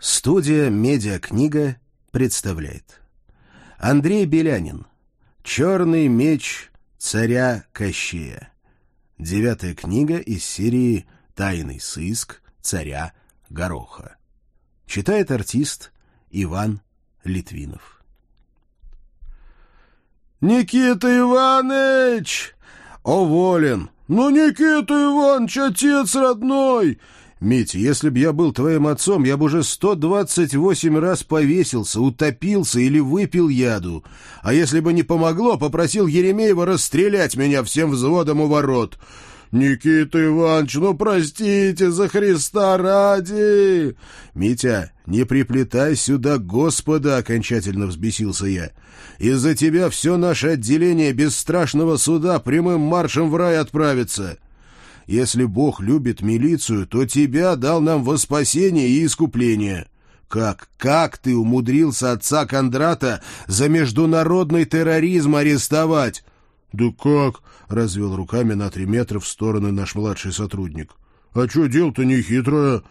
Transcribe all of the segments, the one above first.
Студия «Медиакнига» представляет Андрей Белянин «Черный меч царя Кощея» Девятая книга из серии «Тайный сыск царя Гороха» Читает артист Иван Литвинов «Никита Иванович!» «Оволен!» «Ну, Никита Иванович, отец родной!» Митя, если б я был твоим отцом, я бы уже сто двадцать восемь раз повесился, утопился или выпил яду. А если бы не помогло, попросил Еремеева расстрелять меня всем взводом у ворот. «Никита Иванович, ну простите, за Христа ради!» «Митя, не приплетай сюда Господа!» — окончательно взбесился я. «Из-за тебя все наше отделение без страшного суда прямым маршем в рай отправится!» Если Бог любит милицию, то тебя дал нам во спасение и искупление. Как, как ты умудрился отца Кондрата за международный терроризм арестовать? — Да как? — развел руками на три метра в стороны наш младший сотрудник. — А что дело-то нехитрое?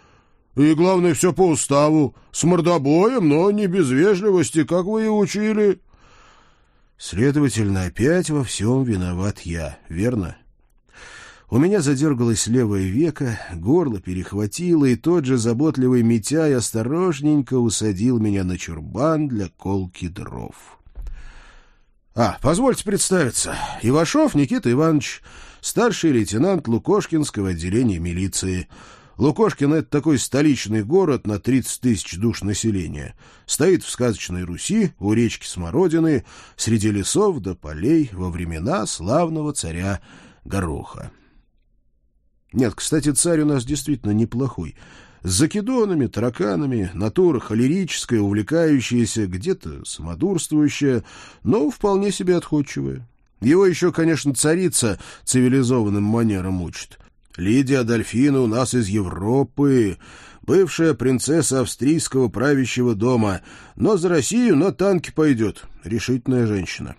И главное, все по уставу. С мордобоем, но не без вежливости, как вы и учили. Следовательно, опять во всем виноват я, верно? — у меня задергалось левое веко, горло перехватило, и тот же заботливый Митяй осторожненько усадил меня на чурбан для колки дров. — А, позвольте представиться. Ивашов Никита Иванович, старший лейтенант Лукошкинского отделения милиции. Лукошкин — это такой столичный город на 30 тысяч душ населения. Стоит в сказочной Руси, у речки Смородины, среди лесов до полей во времена славного царя Гороха. Нет, кстати, царь у нас действительно неплохой. С закидонами, тараканами, натура холерическая, увлекающаяся, где-то самодурствующая, но вполне себе отходчивая. Его еще, конечно, царица цивилизованным манером учит. Лидия Адольфина у нас из Европы, бывшая принцесса австрийского правящего дома, но за Россию на танке пойдет, решительная женщина.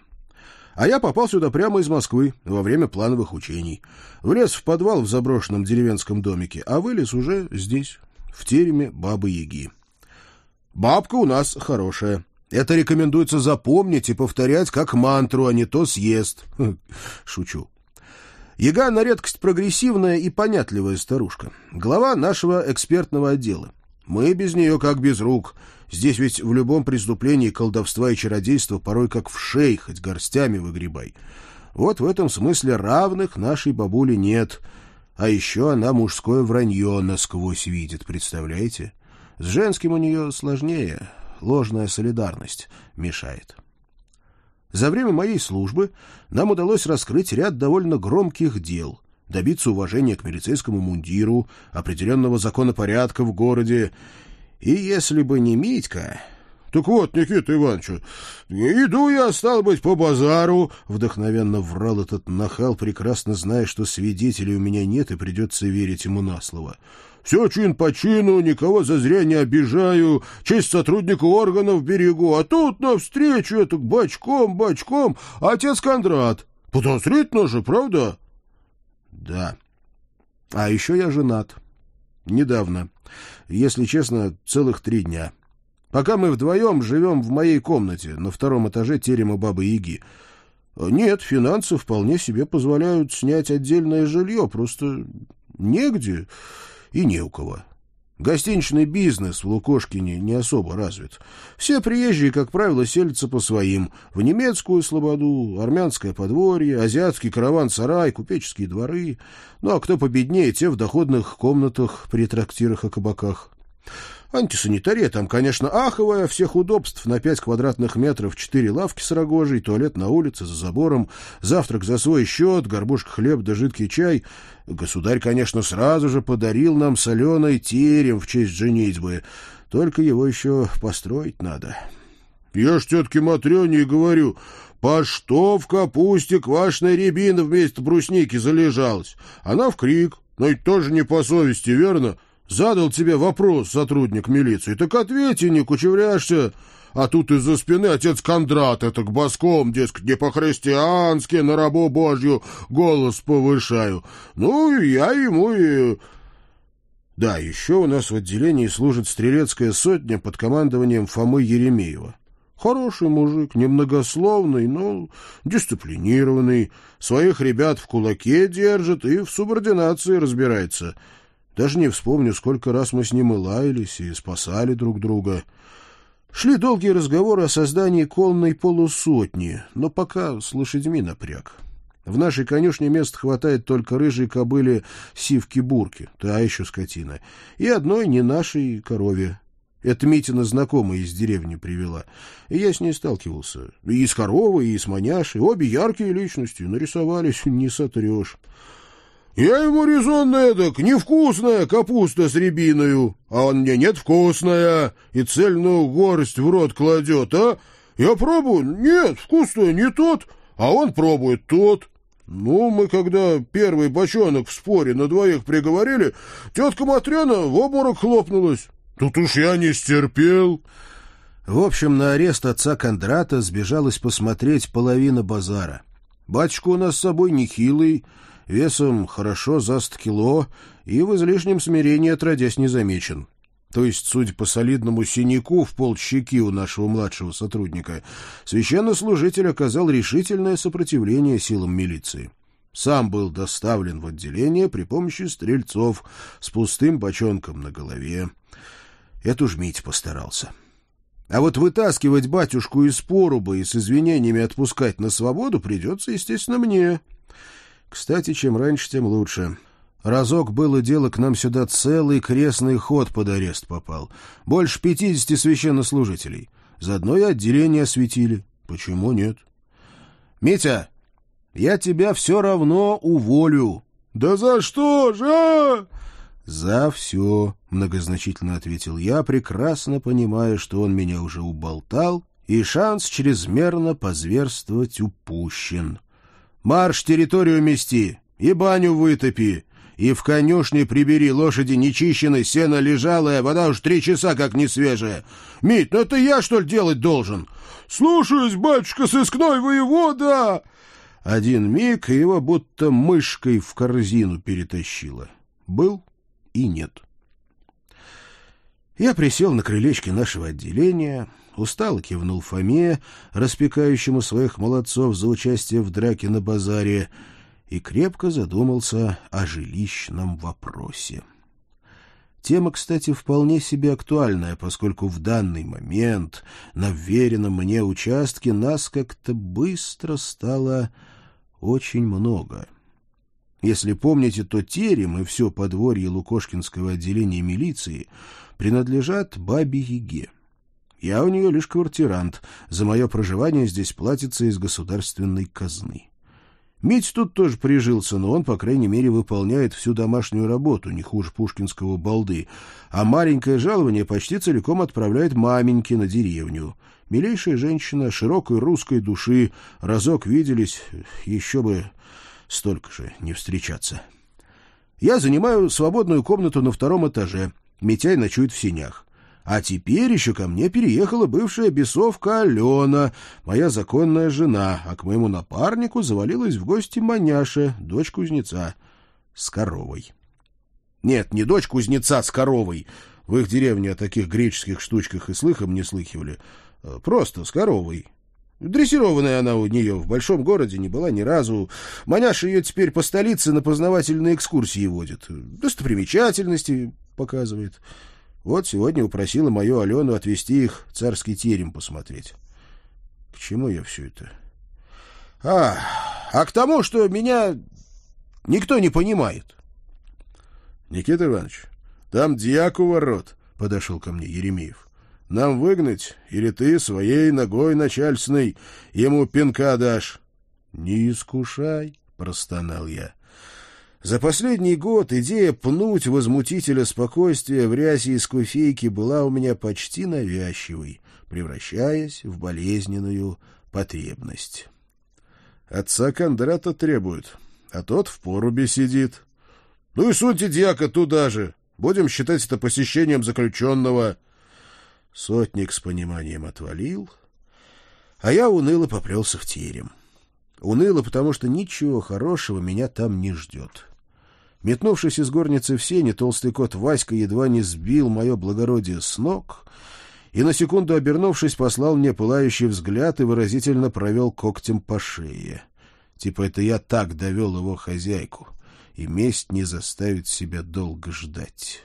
А я попал сюда прямо из Москвы во время плановых учений. Влез в подвал в заброшенном деревенском домике, а вылез уже здесь, в тереме Бабы-Яги. Бабка у нас хорошая. Это рекомендуется запомнить и повторять как мантру, а не то съест. Шучу. Яга на редкость прогрессивная и понятливая старушка. Глава нашего экспертного отдела. Мы без нее как без рук — Здесь ведь в любом преступлении колдовства и чародейства порой как в шей, хоть горстями выгребай. Вот в этом смысле равных нашей бабуле нет. А еще она мужское вранье насквозь видит, представляете? С женским у нее сложнее, ложная солидарность мешает. За время моей службы нам удалось раскрыть ряд довольно громких дел, добиться уважения к милицейскому мундиру, определенного законопорядка в городе и если бы не Митька... — Так вот, Никита Иванович, иду я, стал быть, по базару, — вдохновенно врал этот нахал, прекрасно зная, что свидетелей у меня нет и придется верить ему на слово. — Все чин по чину, никого зазря не обижаю, честь сотрудника органов берегу, а тут навстречу это бочком, бочком, отец Кондрат. Подозрительно же, правда? — Да. А еще я женат. Недавно. Если честно, целых три дня. Пока мы вдвоем живем в моей комнате на втором этаже терема Бабы-Яги. Нет, финансы вполне себе позволяют снять отдельное жилье, просто негде и не у кого. Гостиничный бизнес в Лукошкине не особо развит. Все приезжие, как правило, селятся по своим. В немецкую слободу, армянское подворье, азиатский караван-сарай, купеческие дворы. Ну, а кто победнее, те в доходных комнатах при трактирах и кабаках. Антисанитария там, конечно, аховая, всех удобств на пять квадратных метров, четыре лавки с рогожей, туалет на улице, за забором, завтрак за свой счет, горбушка хлеб да жидкий чай. Государь, конечно, сразу же подарил нам соленый терем в честь женитьбы, только его еще построить надо. Я ж тетке Матрёне и говорю, по что в капусте квашеная рябина вместо брусники залежалась? Она в крик, но ведь тоже не по совести, верно? — Задал тебе вопрос сотрудник милиции, так ответь не кучевряешься. А тут из-за спины отец Кондрат, это к боском, дескать, не по-христиански, на рабу Божью голос повышаю. Ну, я ему и... Да, еще у нас в отделении служит стрелецкая сотня под командованием Фомы Еремеева. Хороший мужик, немногословный, но дисциплинированный, своих ребят в кулаке держит и в субординации разбирается. Даже не вспомню, сколько раз мы с ним и лаялись, и спасали друг друга. Шли долгие разговоры о создании конной полусотни, но пока с лошадьми напряг. В нашей конюшне мест хватает только рыжей кобыле сивки-бурки, та еще скотина, и одной не нашей корове. Это Митина знакомая из деревни привела. И я с ней сталкивался. И с коровой, и с маняшей. Обе яркие личности. Нарисовались, не сотрешь. Я ему резонно эдак, невкусная капуста с рябиною, а он мне нет вкусная, и цельную горсть в рот кладет, а? Я пробую, нет, вкусная не тот, а он пробует тот. Ну, мы когда первый бочонок в споре на двоих приговорили, тетка Матрена в обморок хлопнулась. Тут уж я не стерпел. В общем, на арест отца Кондрата сбежалась посмотреть половина базара. Батюшка у нас с собой нехилый, весом хорошо за ст кило и в излишнем смирении отродясь не замечен. То есть, судя по солидному синяку в полщеки у нашего младшего сотрудника, священнослужитель оказал решительное сопротивление силам милиции. Сам был доставлен в отделение при помощи стрельцов с пустым бочонком на голове. Это уж Митя постарался. А вот вытаскивать батюшку из поруба и с извинениями отпускать на свободу придется, естественно, мне. Кстати, чем раньше, тем лучше. Разок было дело, к нам сюда целый крестный ход под арест попал. Больше пятидесяти священнослужителей. Заодно и отделение осветили. Почему нет? Митя, я тебя все равно уволю. Да за что же, а? «За все», — многозначительно ответил я, прекрасно понимая, что он меня уже уболтал, и шанс чрезмерно позверствовать упущен. «Марш территорию мести и баню вытопи, и в конюшне прибери лошади нечищенной, сено лежалое, вода уж три часа как не свежая. Мить, ну это я, что ли, делать должен?» «Слушаюсь, батюшка, сыскной воевода!» Один миг, его будто мышкой в корзину перетащило. Был и нет. Я присел на крылечке нашего отделения, устало кивнул Фоме, распекающему своих молодцов за участие в драке на базаре, и крепко задумался о жилищном вопросе. Тема, кстати, вполне себе актуальная, поскольку в данный момент на вверенном мне участке нас как-то быстро стало очень много — если помните, то терем и все подворье Лукошкинского отделения милиции принадлежат бабе Яге. Я у нее лишь квартирант, за мое проживание здесь платится из государственной казны. Мить тут тоже прижился, но он, по крайней мере, выполняет всю домашнюю работу, не хуже пушкинского балды, а маленькое жалование почти целиком отправляет маменьке на деревню. Милейшая женщина, широкой русской души, разок виделись, еще бы столько же не встречаться. Я занимаю свободную комнату на втором этаже. Митяй ночует в синях. А теперь еще ко мне переехала бывшая бесовка Алена, моя законная жена, а к моему напарнику завалилась в гости маняша, дочь кузнеца, с коровой. Нет, не дочь кузнеца с коровой. В их деревне о таких греческих штучках и слыхом не слыхивали. Просто с коровой. Дрессированная она у нее в большом городе не была ни разу. Маняша ее теперь по столице на познавательные экскурсии водит. Достопримечательности показывает. Вот сегодня упросила мою Алену отвезти их в царский терем посмотреть. К чему я все это? А, а к тому, что меня никто не понимает. Никита Иванович, там дьякова рот, подошел ко мне Еремеев. Нам выгнать, или ты своей ногой начальственной ему пинка дашь? — Не искушай, — простонал я. За последний год идея пнуть возмутителя спокойствия в рясе из куфейки была у меня почти навязчивой, превращаясь в болезненную потребность. Отца Кондрата требует, а тот в порубе сидит. Ну и суньте дьяка туда же. Будем считать это посещением заключенного. — Сотник с пониманием отвалил, а я уныло поплелся в терем. Уныло, потому что ничего хорошего меня там не ждет. Метнувшись из горницы в сене, толстый кот Васька едва не сбил мое благородие с ног и, на секунду обернувшись, послал мне пылающий взгляд и выразительно провел когтем по шее. Типа это я так довел его хозяйку, и месть не заставит себя долго ждать».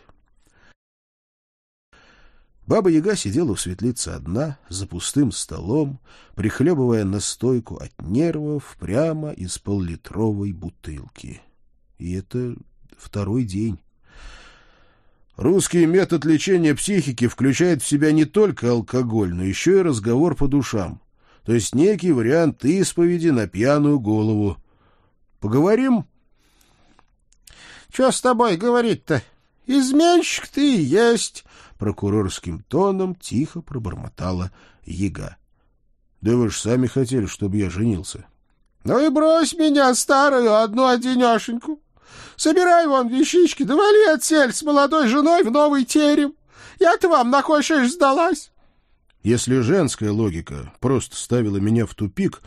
Баба-яга сидела у светлицы одна, за пустым столом, прихлебывая настойку от нервов прямо из поллитровой бутылки. И это второй день. Русский метод лечения психики включает в себя не только алкоголь, но еще и разговор по душам. То есть некий вариант исповеди на пьяную голову. Поговорим? — Че с тобой говорить-то? Изменщик ты есть, прокурорским тоном тихо пробормотала яга. — Да вы же сами хотели, чтобы я женился. — Ну и брось меня, старую, одну одинешеньку. Собирай вон вещички, да вали отсель с молодой женой в новый терем. Я-то вам на кой сдалась. Если женская логика просто ставила меня в тупик,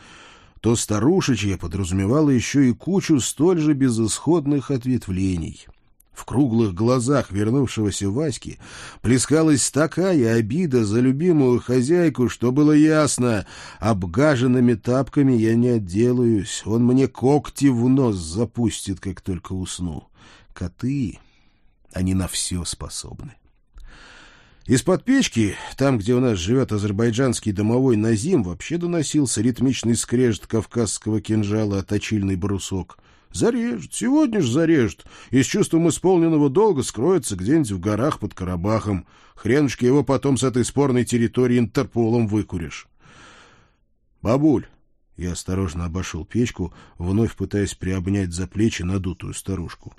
то старушечья подразумевала еще и кучу столь же безысходных ответвлений — в круглых глазах вернувшегося Васьки плескалась такая обида за любимую хозяйку, что было ясно, обгаженными тапками я не отделаюсь, он мне когти в нос запустит, как только усну. Коты, они на все способны. Из-под печки, там, где у нас живет азербайджанский домовой Назим, вообще доносился ритмичный скрежет кавказского кинжала о точильный брусок — Зарежет, сегодня ж зарежет, и с чувством исполненного долга скроется где-нибудь в горах под Карабахом. Хренушки его потом с этой спорной территории Интерполом выкуришь. Бабуль, я осторожно обошел печку, вновь пытаясь приобнять за плечи надутую старушку.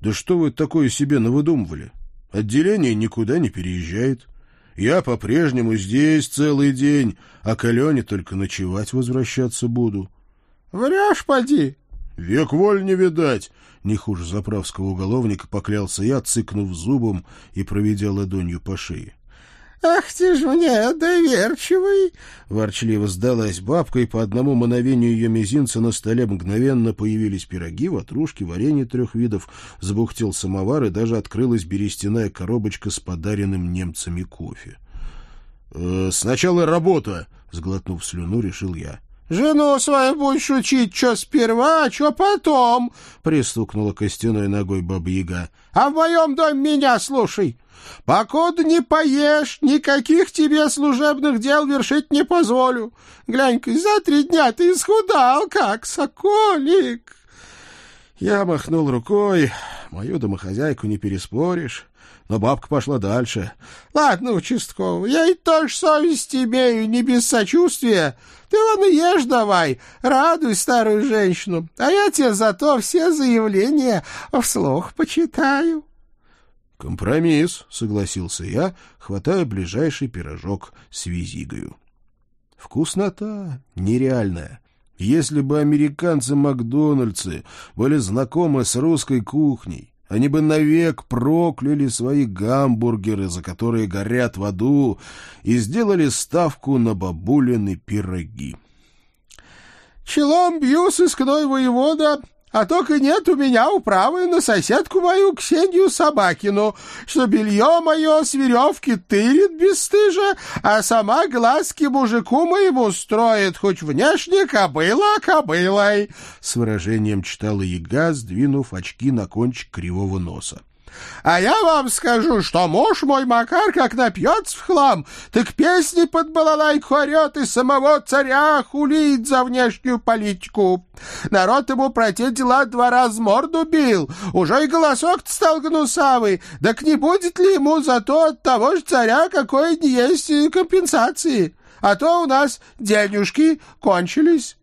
Да что вы такое себе навыдумывали? Отделение никуда не переезжает. Я по-прежнему здесь целый день, а к Алене только ночевать возвращаться буду. — Врешь, поди, Век воль не видать, не хуже заправского уголовника поклялся я, цыкнув зубом и проведя ладонью по шее. «Ах ты ж мне доверчивый!» Ворчливо сдалась бабка, и по одному мановению ее мизинца на столе мгновенно появились пироги, ватрушки, варенье трех видов, забухтел самовар, и даже открылась берестяная коробочка с подаренным немцами кофе. «Э, «Сначала работа!» — сглотнув слюну, решил я. Жену свою будешь учить, что сперва, а что потом, — пристукнула костяной ногой баба-яга. — А в моем доме меня слушай. Покуда не поешь, никаких тебе служебных дел вершить не позволю. Глянь-ка, за три дня ты исхудал, как соколик. Я махнул рукой. Мою домохозяйку не переспоришь. Но бабка пошла дальше. — Ладно, участковый, я и тоже совесть имею, не без сочувствия. Ты вон и ешь давай, радуй старую женщину, а я тебе зато все заявления вслух почитаю. — Компромисс, — согласился я, хватая ближайший пирожок с визигою. Вкуснота нереальная. Если бы американцы-макдональдсы были знакомы с русской кухней, они бы навек прокляли свои гамбургеры, за которые горят в аду, и сделали ставку на бабулины пироги. — Челом бью, сыскной воевода, а только нет у меня управы на соседку мою Ксению Собакину, что белье мое с веревки тырит бесстыжа, а сама глазки мужику моему строит, хоть внешне кобыла кобылой. С выражением читала яга, сдвинув очки на кончик кривого носа. А я вам скажу, что муж мой Макар, как напьется в хлам, так песни под балалайку орет и самого царя хулит за внешнюю политику. Народ ему про те дела два раза морду бил, уже и голосок стал гнусавый, так не будет ли ему зато от того же царя какой не есть компенсации? А то у нас денежки кончились».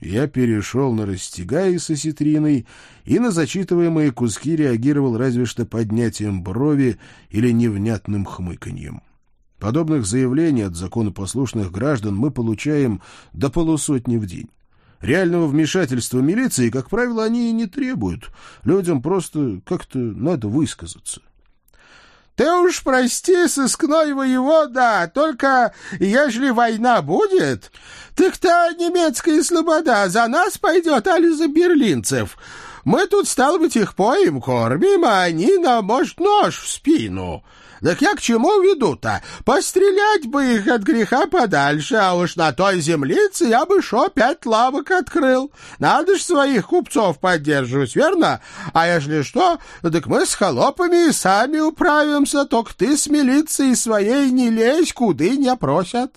Я перешел на растягай со ситриной и на зачитываемые куски реагировал разве что поднятием брови или невнятным хмыканьем. Подобных заявлений от законопослушных граждан мы получаем до полусотни в день. Реального вмешательства милиции, как правило, они и не требуют. Людям просто как-то надо высказаться. Ты уж прости, сыскной воевода, только ежели война будет, так та немецкая слобода за нас пойдет, али за берлинцев. Мы тут, стало быть, их поим, кормим, а они нам, может, нож в спину. Так я к чему веду-то? Пострелять бы их от греха подальше, а уж на той землице я бы шо пять лавок открыл. Надо ж своих купцов поддерживать, верно? А если что, так мы с холопами и сами управимся, только ты с милицией своей не лезь, куды не просят.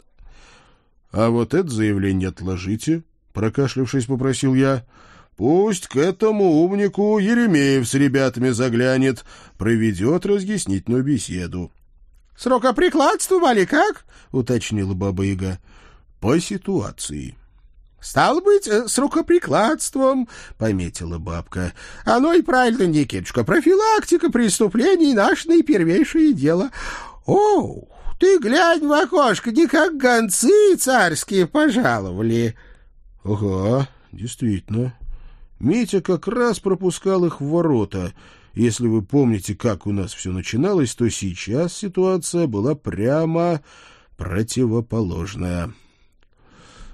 — А вот это заявление отложите, — прокашлявшись, попросил я. Пусть к этому умнику Еремеев с ребятами заглянет, проведет разъяснительную беседу. — Срокоприкладством, али как? — уточнила Баба-Яга. — По ситуации. — Стал быть, э, с рукоприкладством, — пометила бабка. — Оно и правильно, Никитушка, профилактика преступлений — наше наипервейшее дело. О, ты глянь в окошко, не как гонцы царские пожаловали. — Ага, действительно. Митя как раз пропускал их в ворота. Если вы помните, как у нас все начиналось, то сейчас ситуация была прямо противоположная.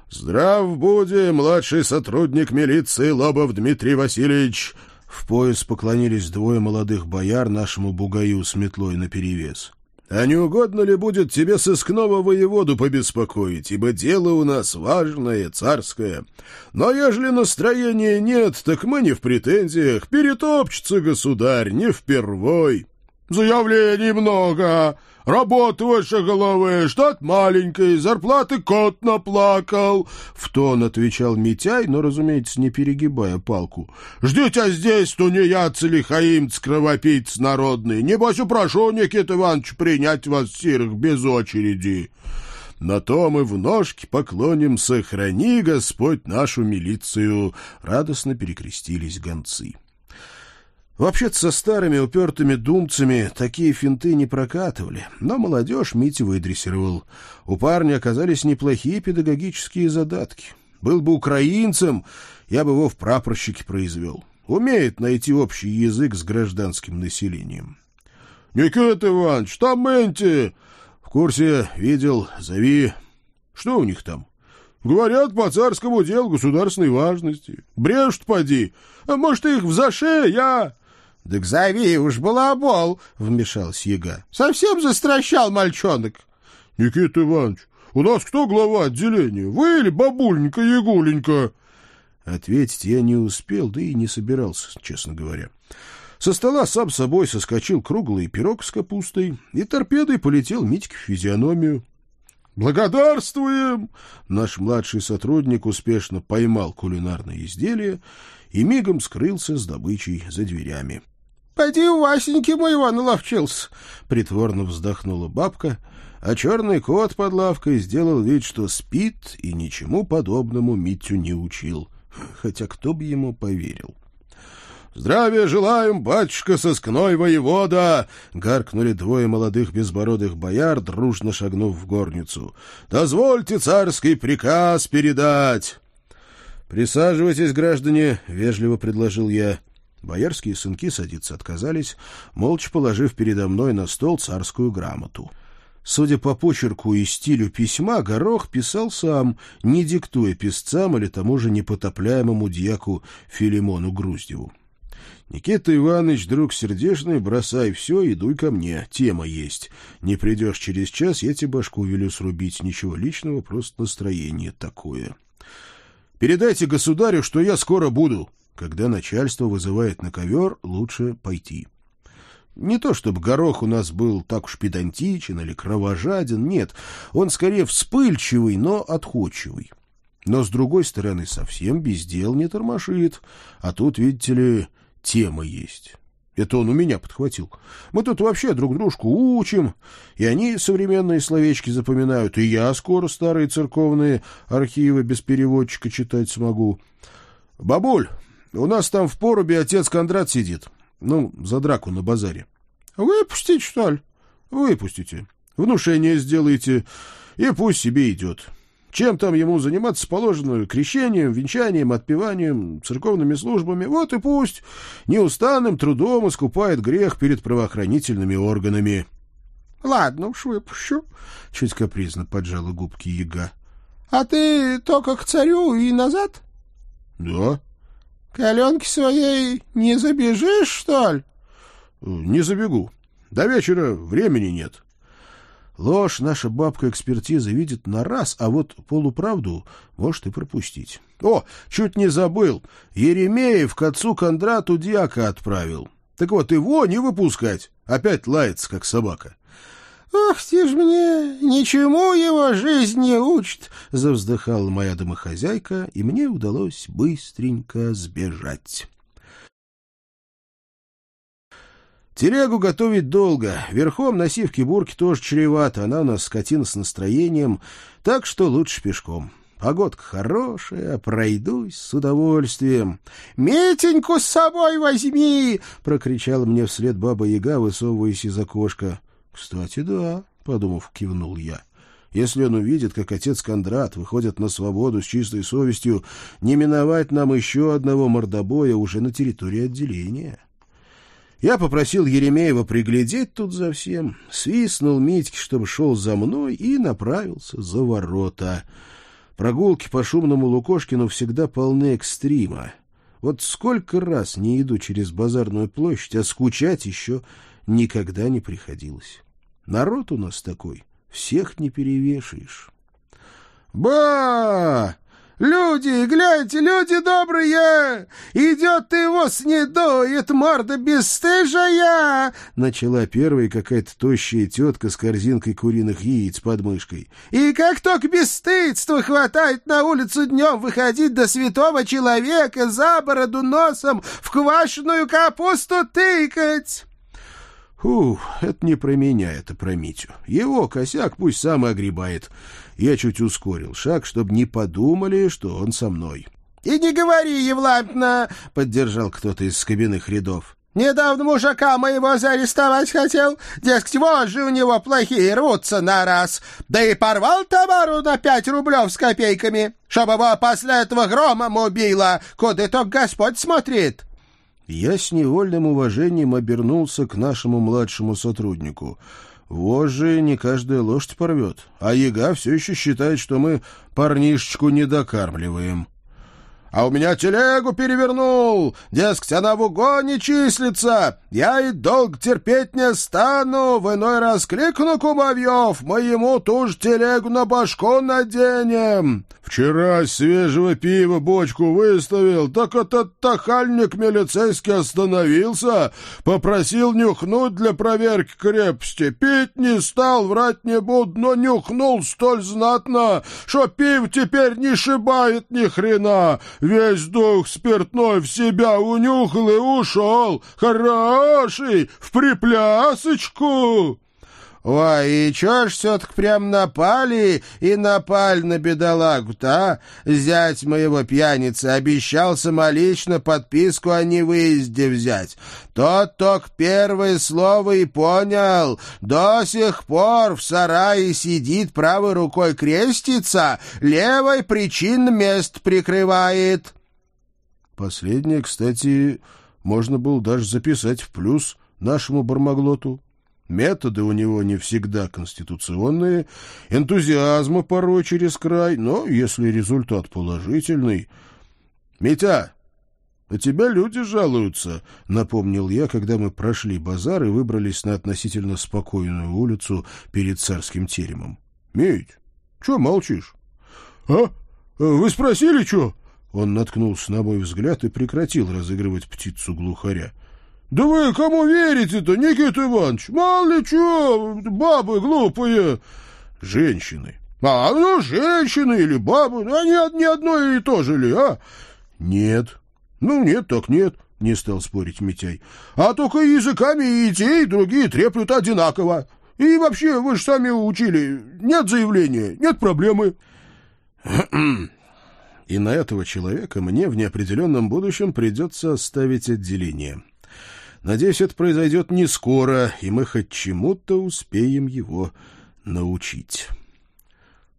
«Здрав буди, младший сотрудник милиции Лобов Дмитрий Васильевич!» В пояс поклонились двое молодых бояр нашему бугаю с метлой наперевес. А не угодно ли будет тебе сыскного воеводу побеспокоить, ибо дело у нас важное, царское. Но ежели настроения нет, так мы не в претензиях. Перетопчется государь, не впервой. Заявлений много, Работа выше головы, штат маленький, зарплаты кот наплакал, — в тон отвечал Митяй, но, разумеется, не перегибая палку. — Ждите здесь, тунеядцы лихаимц, кровопийц народный. Небось, упрошу, Никита Иванович, принять вас сирых без очереди. На то мы в ножки поклонимся, храни, Господь, нашу милицию, — радостно перекрестились гонцы. Вообще-то со старыми упертыми думцами такие финты не прокатывали, но молодежь Митя выдрессировал. У парня оказались неплохие педагогические задатки. Был бы украинцем, я бы его в прапорщике произвел. Умеет найти общий язык с гражданским населением. — Никита Иванович, там Менти! — В курсе, видел, зови. Что у них там? — Говорят, по царскому делу государственной важности. Брешут, поди. А может, их в заше, я... — Так зови уж, балабол, — вмешался яга. — Совсем застращал мальчонок. — Никита Иванович, у нас кто глава отделения? Вы или бабуленька-ягуленька? Ответить я не успел, да и не собирался, честно говоря. Со стола сам собой соскочил круглый пирог с капустой, и торпедой полетел Митьке в физиономию. «Благодарствуем!» Наш младший сотрудник успешно поймал кулинарное изделие и мигом скрылся с добычей за дверями. — Пойди у Васеньки моего наловчился, — притворно вздохнула бабка, а черный кот под лавкой сделал вид, что спит и ничему подобному Митю не учил, хотя кто бы ему поверил. — Здравия желаем, батюшка сыскной воевода! — гаркнули двое молодых безбородых бояр, дружно шагнув в горницу. — Дозвольте царский приказ передать! — Присаживайтесь, граждане, — вежливо предложил я. Боярские сынки садиться отказались, молча положив передо мной на стол царскую грамоту. Судя по почерку и стилю письма, Горох писал сам, не диктуя писцам или тому же непотопляемому дьяку Филимону Груздеву. «Никита Иванович, друг сердечный, бросай все и дуй ко мне. Тема есть. Не придешь через час, я тебе башку велю срубить. Ничего личного, просто настроение такое. Передайте государю, что я скоро буду. Когда начальство вызывает на ковер, лучше пойти. Не то чтобы горох у нас был так уж педантичен или кровожаден, нет, он скорее вспыльчивый, но отходчивый. Но, с другой стороны, совсем без дел не тормошит, а тут, видите ли, тема есть. Это он у меня подхватил. Мы тут вообще друг дружку учим, и они современные словечки запоминают, и я скоро старые церковные архивы без переводчика читать смогу. Бабуль, у нас там в порубе отец Кондрат сидит. Ну, за драку на базаре. Выпустить, что ли? Выпустите. Внушение сделайте, и пусть себе идет. Чем там ему заниматься положено? Крещением, венчанием, отпеванием, церковными службами. Вот и пусть неустанным трудом искупает грех перед правоохранительными органами. — Ладно уж, выпущу, — чуть капризно поджала губки яга. — А ты только к царю и назад? — Да. Каленки своей не забежишь, что ли? Не забегу. До вечера времени нет. Ложь наша бабка-экспертиза видит на раз, а вот полуправду может и пропустить. О, чуть не забыл. Еремеев к отцу Кондрату дьяка отправил. Так вот, его не выпускать. Опять лается, как собака. «Ох ты ж мне, ничему его жизнь не учит!» — завздыхала моя домохозяйка, и мне удалось быстренько сбежать. Телегу готовить долго. Верхом на сивке-бурке тоже чревато. Она у нас скотина с настроением, так что лучше пешком. Погодка хорошая, пройдусь с удовольствием. — Митеньку с собой возьми! — прокричала мне вслед баба-яга, высовываясь из окошка. — Кстати, да, — подумав, кивнул я. Если он увидит, как отец Кондрат выходит на свободу с чистой совестью, не миновать нам еще одного мордобоя уже на территории отделения. Я попросил Еремеева приглядеть тут за всем, свистнул Митьке, чтобы шел за мной, и направился за ворота. Прогулки по шумному Лукошкину всегда полны экстрима. Вот сколько раз не иду через базарную площадь, а скучать еще никогда не приходилось. Народ у нас такой, всех не перевешаешь. «Ба! «Люди, гляньте, люди добрые! Идет ты его снедоет, морда бесстыжая!» Начала первая какая-то тощая тетка с корзинкой куриных яиц под мышкой. «И как только бесстыдство хватает на улицу днем выходить до святого человека за бороду носом в квашеную капусту тыкать!» Фух, это не про меня, это про Митю. Его косяк пусть сам и огребает. Я чуть ускорил шаг, чтобы не подумали, что он со мной. — И не говори, Евлампна! — поддержал кто-то из кабинных рядов. — Недавно мужика моего заарестовать хотел. Дескать, вожжи у него плохие, рвутся на раз. Да и порвал товару на пять рублев с копейками, чтобы его после этого громом убило. Куда только Господь смотрит. Я с невольным уважением обернулся к нашему младшему сотруднику — Вожжи не каждая лошадь порвет, а яга все еще считает, что мы парнишечку не докармливаем. А у меня телегу перевернул, дескать, она в угоне числится. Я и долг терпеть не стану, в иной раз кликну кумовьев, мы ему ту же телегу на башку наденем. Вчера свежего пива бочку выставил, так этот тахальник милицейский остановился, попросил нюхнуть для проверки крепости. Пить не стал, врать не буду, но нюхнул столь знатно, что пив теперь не шибает ни хрена. Весь дух спиртной в себя унюхал и ушел. Хороший, в приплясочку. Ой, и чё ж все-таки прям напали и напали на бедолагу-то, а? Зять моего пьяницы обещал самолично подписку о невыезде взять. Тот только первое слово и понял. До сих пор в сарае сидит правой рукой крестится, левой причин мест прикрывает. Последнее, кстати, можно было даже записать в плюс нашему бармаглоту. Методы у него не всегда конституционные, энтузиазма порой через край, но если результат положительный... — Митя, на тебя люди жалуются, — напомнил я, когда мы прошли базар и выбрались на относительно спокойную улицу перед царским теремом. — Мить, что молчишь? — А? Вы спросили, что? Он наткнулся на мой взгляд и прекратил разыгрывать птицу глухаря. «Да вы кому верите-то, Никита Иванович? Мало ли что, бабы глупые!» «Женщины». «А, ну, женщины или бабы, они не одно и то же ли, а?» «Нет». «Ну, нет, так нет», — не стал спорить Митяй. «А только языками и те, и другие треплют одинаково. И вообще, вы же сами учили, нет заявления, нет проблемы». И на этого человека мне в неопределенном будущем придется оставить отделение. Надеюсь, это произойдет не скоро, и мы хоть чему-то успеем его научить.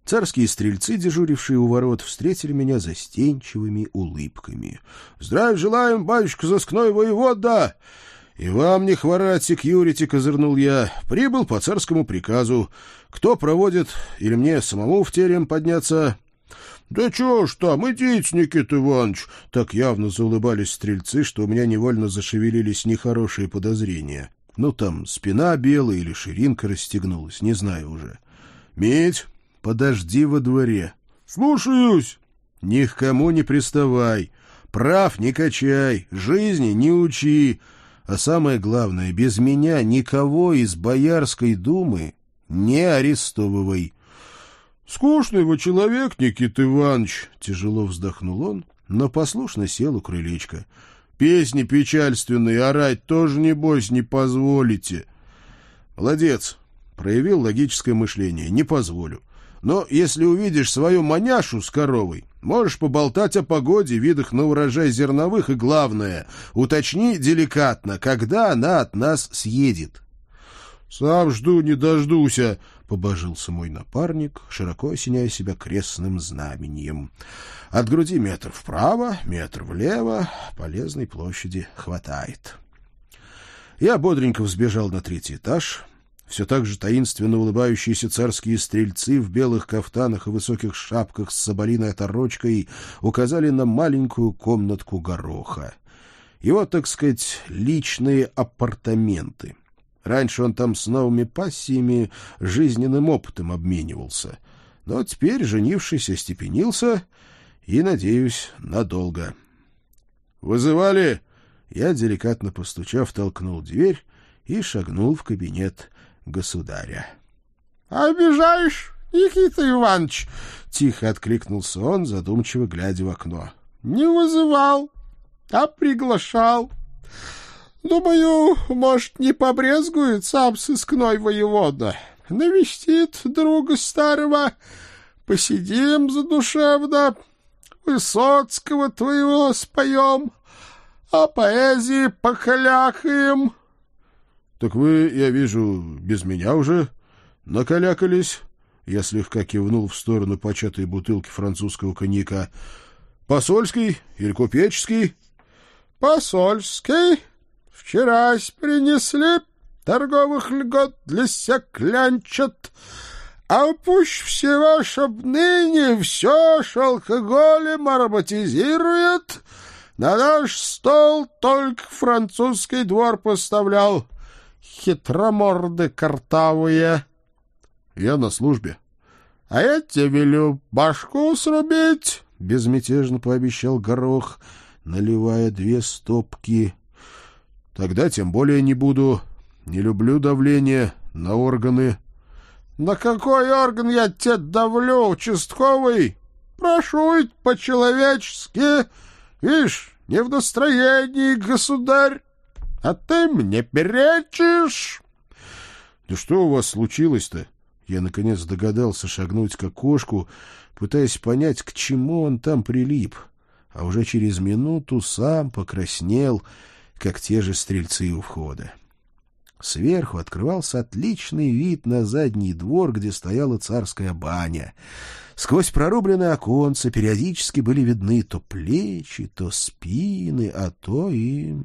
Царские стрельцы, дежурившие у ворот, встретили меня застенчивыми улыбками. — Здравия желаем, батюшка заскной воевода! — И вам не хворать, секьюрити, — козырнул я. — Прибыл по царскому приказу. Кто проводит, или мне самому в терем подняться? — «Да чего ж там, идите, Никита Иванович!» Так явно заулыбались стрельцы, что у меня невольно зашевелились нехорошие подозрения. Ну, там спина белая или ширинка расстегнулась, не знаю уже. «Медь, подожди во дворе». «Слушаюсь». «Ни к кому не приставай, прав не качай, жизни не учи, а самое главное, без меня никого из Боярской думы не арестовывай». «Скучный вы человек, Никита Иванович», — тяжело вздохнул он, но послушно сел у крылечка. «Песни печальственные орать тоже, небось, не позволите». «Молодец», — проявил логическое мышление, — «не позволю. Но если увидишь свою маняшу с коровой, можешь поболтать о погоде, видах на урожай зерновых и, главное, уточни деликатно, когда она от нас съедет». «Сам жду не дождуся», — побожился мой напарник, широко осеняя себя крестным знамением. От груди метр вправо, метр влево, полезной площади хватает. Я бодренько взбежал на третий этаж. Все так же таинственно улыбающиеся царские стрельцы в белых кафтанах и высоких шапках с соболиной оторочкой указали на маленькую комнатку гороха. Его, так сказать, личные апартаменты — Раньше он там с новыми пассиями жизненным опытом обменивался. Но теперь, женившись, остепенился и, надеюсь, надолго. «Вызывали?» Я, деликатно постучав, толкнул дверь и шагнул в кабинет государя. «Обижаешь, Никита Иванович?» — тихо откликнулся он, задумчиво глядя в окно. «Не вызывал, а приглашал». Думаю, может, не побрезгует сам сыскной воевода. Навестит друга старого, посидим задушевно, Высоцкого твоего споем, а поэзии покалякаем. — Так вы, я вижу, без меня уже накалякались. Я слегка кивнул в сторону початой бутылки французского коньяка. — Посольский или купеческий? — Посольский. Вчерась принесли, торговых льгот для себя клянчат, а пусть всего, чтоб ныне все ж алкоголем ароматизирует, на наш стол только французский двор поставлял. Хитроморды картавые. Я на службе. А я тебе велю башку срубить, — безмятежно пообещал Горох, наливая две стопки Тогда тем более не буду. Не люблю давление на органы. — На какой орган я тебе давлю, участковый? Прошу ведь по-человечески. Вишь, не в настроении, государь. А ты мне перечишь. — Да что у вас случилось-то? Я, наконец, догадался шагнуть к окошку, пытаясь понять, к чему он там прилип. А уже через минуту сам покраснел как те же стрельцы у входа. Сверху открывался отличный вид на задний двор, где стояла царская баня. Сквозь прорубленное оконце периодически были видны то плечи, то спины, а то и...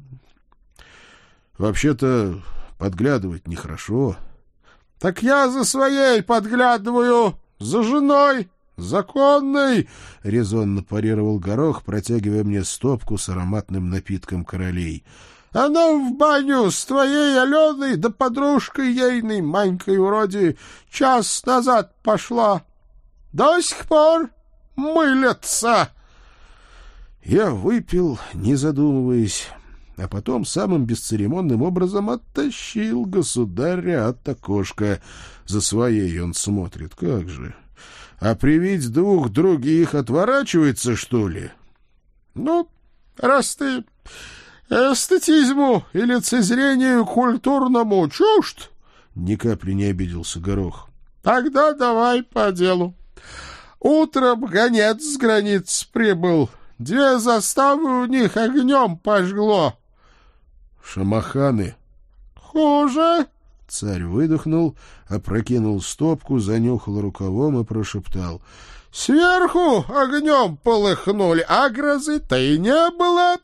Вообще-то подглядывать нехорошо. — Так я за своей подглядываю, за женой, законной, — резонно парировал горох, протягивая мне стопку с ароматным напитком королей. — Она в баню с твоей Аленой да подружкой ейной, Манькой вроде, час назад пошла. До сих пор мылятся. Я выпил, не задумываясь, а потом самым бесцеремонным образом оттащил государя от окошка. За своей он смотрит, как же а привить двух других отворачивается, что ли? — Ну, раз ты эстетизму и лицезрению культурному чужд, — ни капли не обиделся Горох, — тогда давай по делу. Утром гонец с границ прибыл. Две заставы у них огнем пожгло. — Шамаханы. — Хуже. Царь выдохнул, опрокинул стопку, занюхал рукавом и прошептал. — Сверху огнем полыхнули, а грозы-то и не было.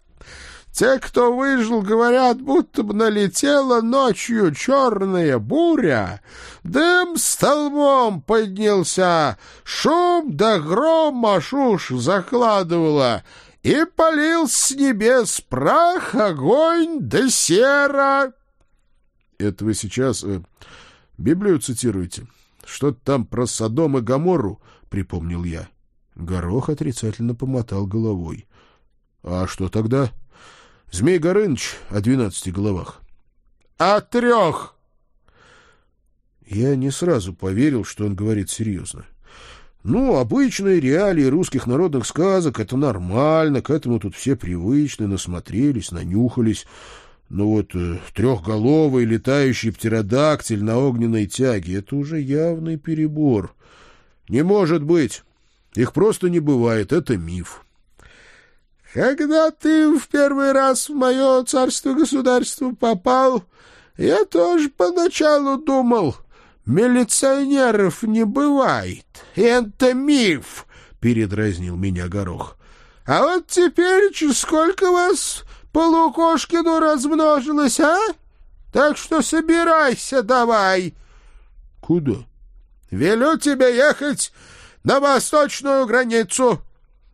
Те, кто выжил, говорят, будто бы налетела ночью черная буря. Дым столбом поднялся, шум да гром машуш закладывала, и полил с небес прах, огонь да сера. Это вы сейчас э, Библию цитируете? Что-то там про Содом и Гоморру, припомнил я. Горох отрицательно помотал головой. — А что тогда? — Змей Горыныч о двенадцати головах. — О трех! Я не сразу поверил, что он говорит серьезно. Ну, обычные реалии русских народных сказок — это нормально, к этому тут все привычны, насмотрелись, нанюхались. Но вот э, трехголовый летающий птеродактиль на огненной тяге — это уже явный перебор. Не может быть! Их просто не бывает, это миф. Когда ты в первый раз в мое царство-государство попал, я тоже поначалу думал, милиционеров не бывает. Это миф, — передразнил меня Горох. А вот теперь сколько вас по Лукошкину размножилось, а? Так что собирайся давай. — Куда? — Велю тебе ехать на восточную границу.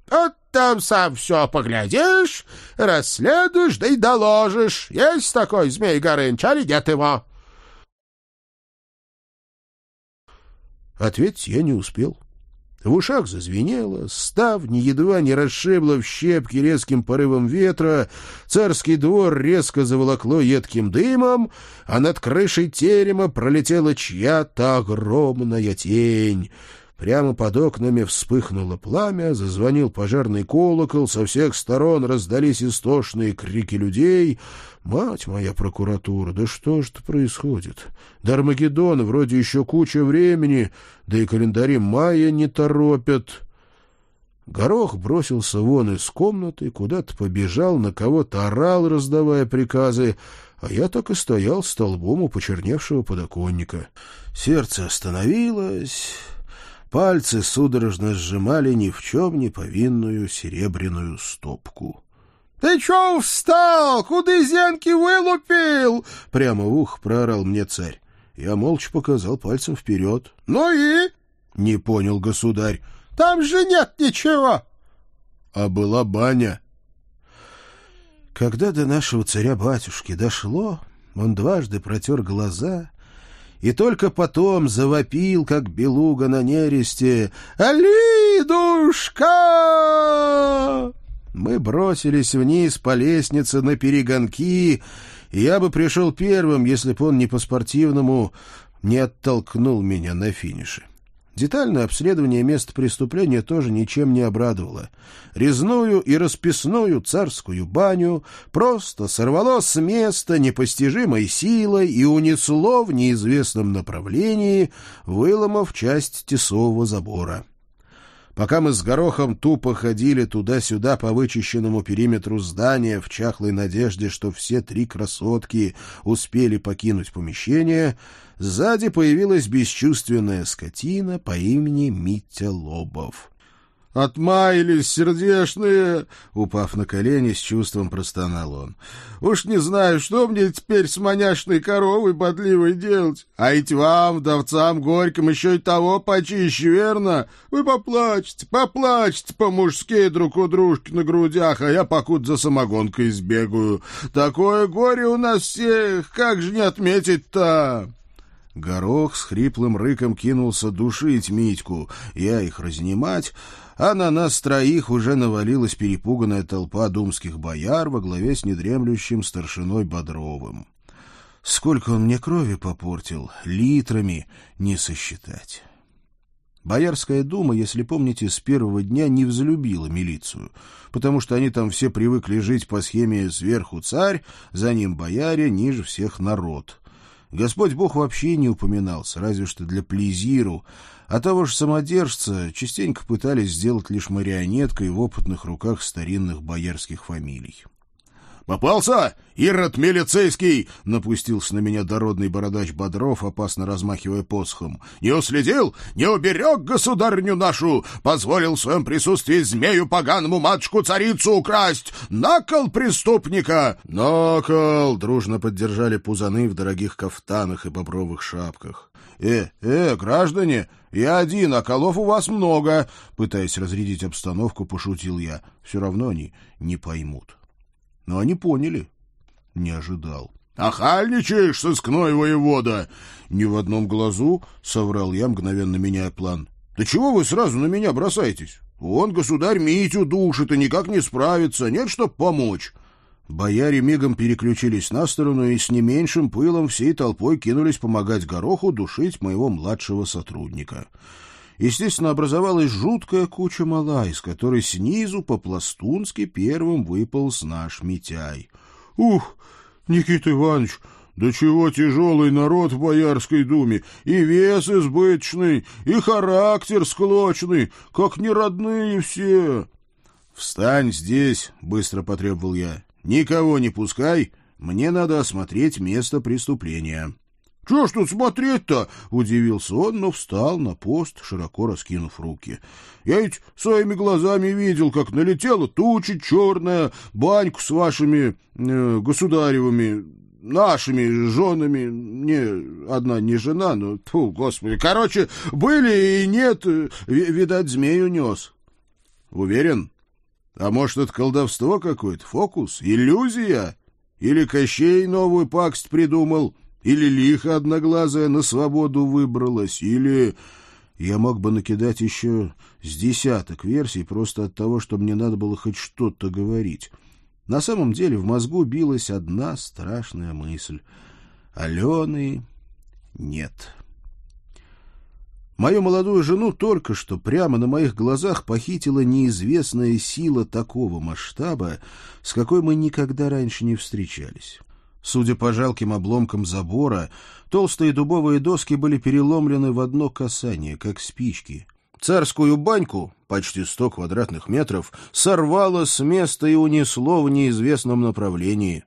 Вот там сам все поглядишь, расследуешь, да и доложишь. Есть такой Змей Горыныч, а нет его?» Ответить я не успел. В ушах зазвенело, ставни едва не расшибло в щепки резким порывом ветра, царский двор резко заволокло едким дымом, а над крышей терема пролетела чья-то огромная тень — Прямо под окнами вспыхнуло пламя, зазвонил пожарный колокол, со всех сторон раздались истошные крики людей. «Мать моя прокуратура, да что же это происходит? До Армагеддона вроде еще куча времени, да и календари мая не торопят». Горох бросился вон из комнаты, куда-то побежал, на кого-то орал, раздавая приказы, а я так и стоял столбом у почерневшего подоконника. Сердце остановилось... Пальцы судорожно сжимали ни в чем не повинную серебряную стопку. — Ты чё встал? Куда зенки вылупил? — прямо в ух проорал мне царь. Я молча показал пальцем вперед. — Ну и? — не понял государь. — Там же нет ничего. — А была баня. Когда до нашего царя-батюшки дошло, он дважды протер глаза и только потом завопил, как белуга на нересте, «Алидушка!» Мы бросились вниз по лестнице на перегонки, и я бы пришел первым, если бы он не по-спортивному не оттолкнул меня на финише. Детальное обследование места преступления тоже ничем не обрадовало. Резную и расписную царскую баню просто сорвало с места непостижимой силой и унесло в неизвестном направлении, выломав часть тесового забора. Пока мы с Горохом тупо ходили туда-сюда по вычищенному периметру здания в чахлой надежде, что все три красотки успели покинуть помещение, сзади появилась бесчувственная скотина по имени Митя Лобов. Отмаялись сердешные, упав на колени, с чувством простонал он. Уж не знаю, что мне теперь с маняшной коровой бодливой делать. А ведь вам, вдовцам горьким, еще и того почище, верно? Вы поплачете, поплачете по-мужски друг у дружки на грудях, а я покуда за самогонкой сбегаю. Такое горе у нас всех, как же не отметить-то? Горох с хриплым рыком кинулся душить Митьку, я их разнимать, а на нас троих уже навалилась перепуганная толпа думских бояр во главе с недремлющим старшиной Бодровым. Сколько он мне крови попортил, литрами не сосчитать. Боярская дума, если помните, с первого дня не взлюбила милицию, потому что они там все привыкли жить по схеме «сверху царь, за ним бояре, ниже всех народ». Господь Бог вообще не упоминался, разве что для плезиру, а того же самодержца частенько пытались сделать лишь марионеткой в опытных руках старинных боярских фамилий. Попался? Ирод милицейский!» — напустился на меня дородный бородач Бодров, опасно размахивая посохом. «Не уследил? Не уберег государню нашу? Позволил в своем присутствии змею поганому матушку-царицу украсть? Накол преступника!» «Накол!» — дружно поддержали пузаны в дорогих кафтанах и бобровых шапках. «Э, э, граждане, я один, а колов у вас много!» Пытаясь разрядить обстановку, пошутил я. «Все равно они не поймут». Но они поняли. Не ожидал. «Ахальничаешь, сыскной воевода!» «Ни в одном глазу», — соврал я, мгновенно меняя план. «Да чего вы сразу на меня бросаетесь? Он, государь, Митю душит и никак не справится. Нет, чтоб помочь». Бояре мигом переключились на сторону и с не меньшим пылом всей толпой кинулись помогать Гороху душить моего младшего сотрудника. Естественно, образовалась жуткая куча мала, из которой снизу по-пластунски первым выполз наш Митяй. — Ух, Никита Иванович, да чего тяжелый народ в Боярской думе, и вес избыточный, и характер склочный, как неродные все. — Встань здесь, — быстро потребовал я. Никого не пускай, мне надо осмотреть место преступления. — Чего ж тут смотреть-то? — удивился он, но встал на пост, широко раскинув руки. — Я ведь своими глазами видел, как налетела туча черная, баньку с вашими э, государевыми, нашими женами. Не, одна не жена, но, тьфу, господи. Короче, были и нет, видать, змей унес. — Уверен? А может, это колдовство какое-то, фокус, иллюзия? Или Кощей новую пакость придумал, или лихо одноглазая на свободу выбралась, или... Я мог бы накидать еще с десяток версий просто от того, что мне надо было хоть что-то говорить. На самом деле в мозгу билась одна страшная мысль. Алены нет. Мою молодую жену только что прямо на моих глазах похитила неизвестная сила такого масштаба, с какой мы никогда раньше не встречались. Судя по жалким обломкам забора, толстые дубовые доски были переломлены в одно касание, как спички. Царскую баньку, почти сто квадратных метров, сорвало с места и унесло в неизвестном направлении.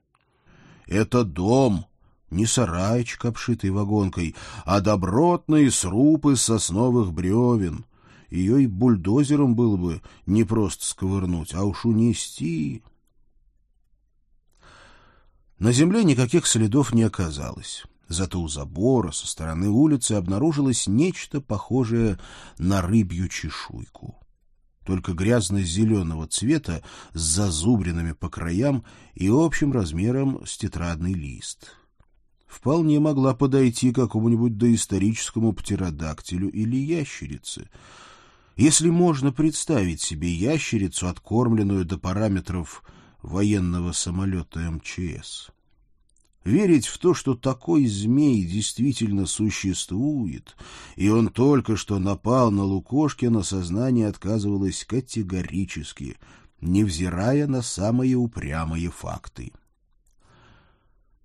Это дом, не сарайчик, обшитый вагонкой, а добротный сруб из сосновых бревен. Ее и бульдозером было бы не просто сковырнуть, а уж унести. На земле никаких следов не оказалось. Зато у забора со стороны улицы обнаружилось нечто похожее на рыбью чешуйку. Только грязно-зеленого цвета с зазубринами по краям и общим размером с тетрадный лист — вполне могла подойти какому-нибудь доисторическому птеродактилю или ящерице. Если можно представить себе ящерицу, откормленную до параметров военного самолета МЧС. Верить в то, что такой змей действительно существует, и он только что напал на Лукошкина, сознание отказывалось категорически, невзирая на самые упрямые факты.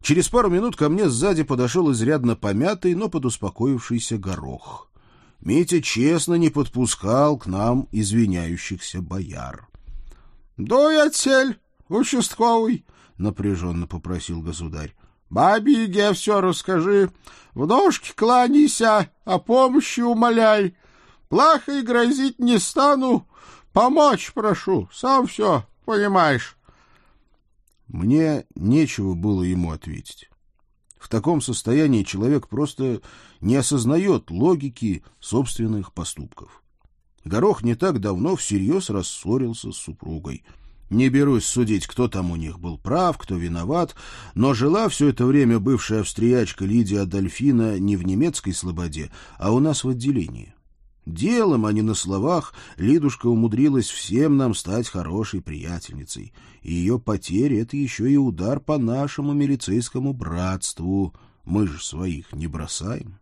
Через пару минут ко мне сзади подошел изрядно помятый, но подуспокоившийся горох. Митя честно не подпускал к нам извиняющихся бояр. — Дуй отсель, участковый, — напряженно попросил государь. — Бабе Еге все расскажи, в ножки кланяйся, о помощи умоляй. Плохо и грозить не стану, помочь прошу, сам все понимаешь. Мне нечего было ему ответить. В таком состоянии человек просто не осознает логики собственных поступков. Горох не так давно всерьез рассорился с супругой. Не берусь судить, кто там у них был прав, кто виноват, но жила все это время бывшая австриячка Лидия Адольфина не в немецкой слободе, а у нас в отделении. Делом, а не на словах, Лидушка умудрилась всем нам стать хорошей приятельницей. И ее потери — это еще и удар по нашему милицейскому братству. Мы же своих не бросаем.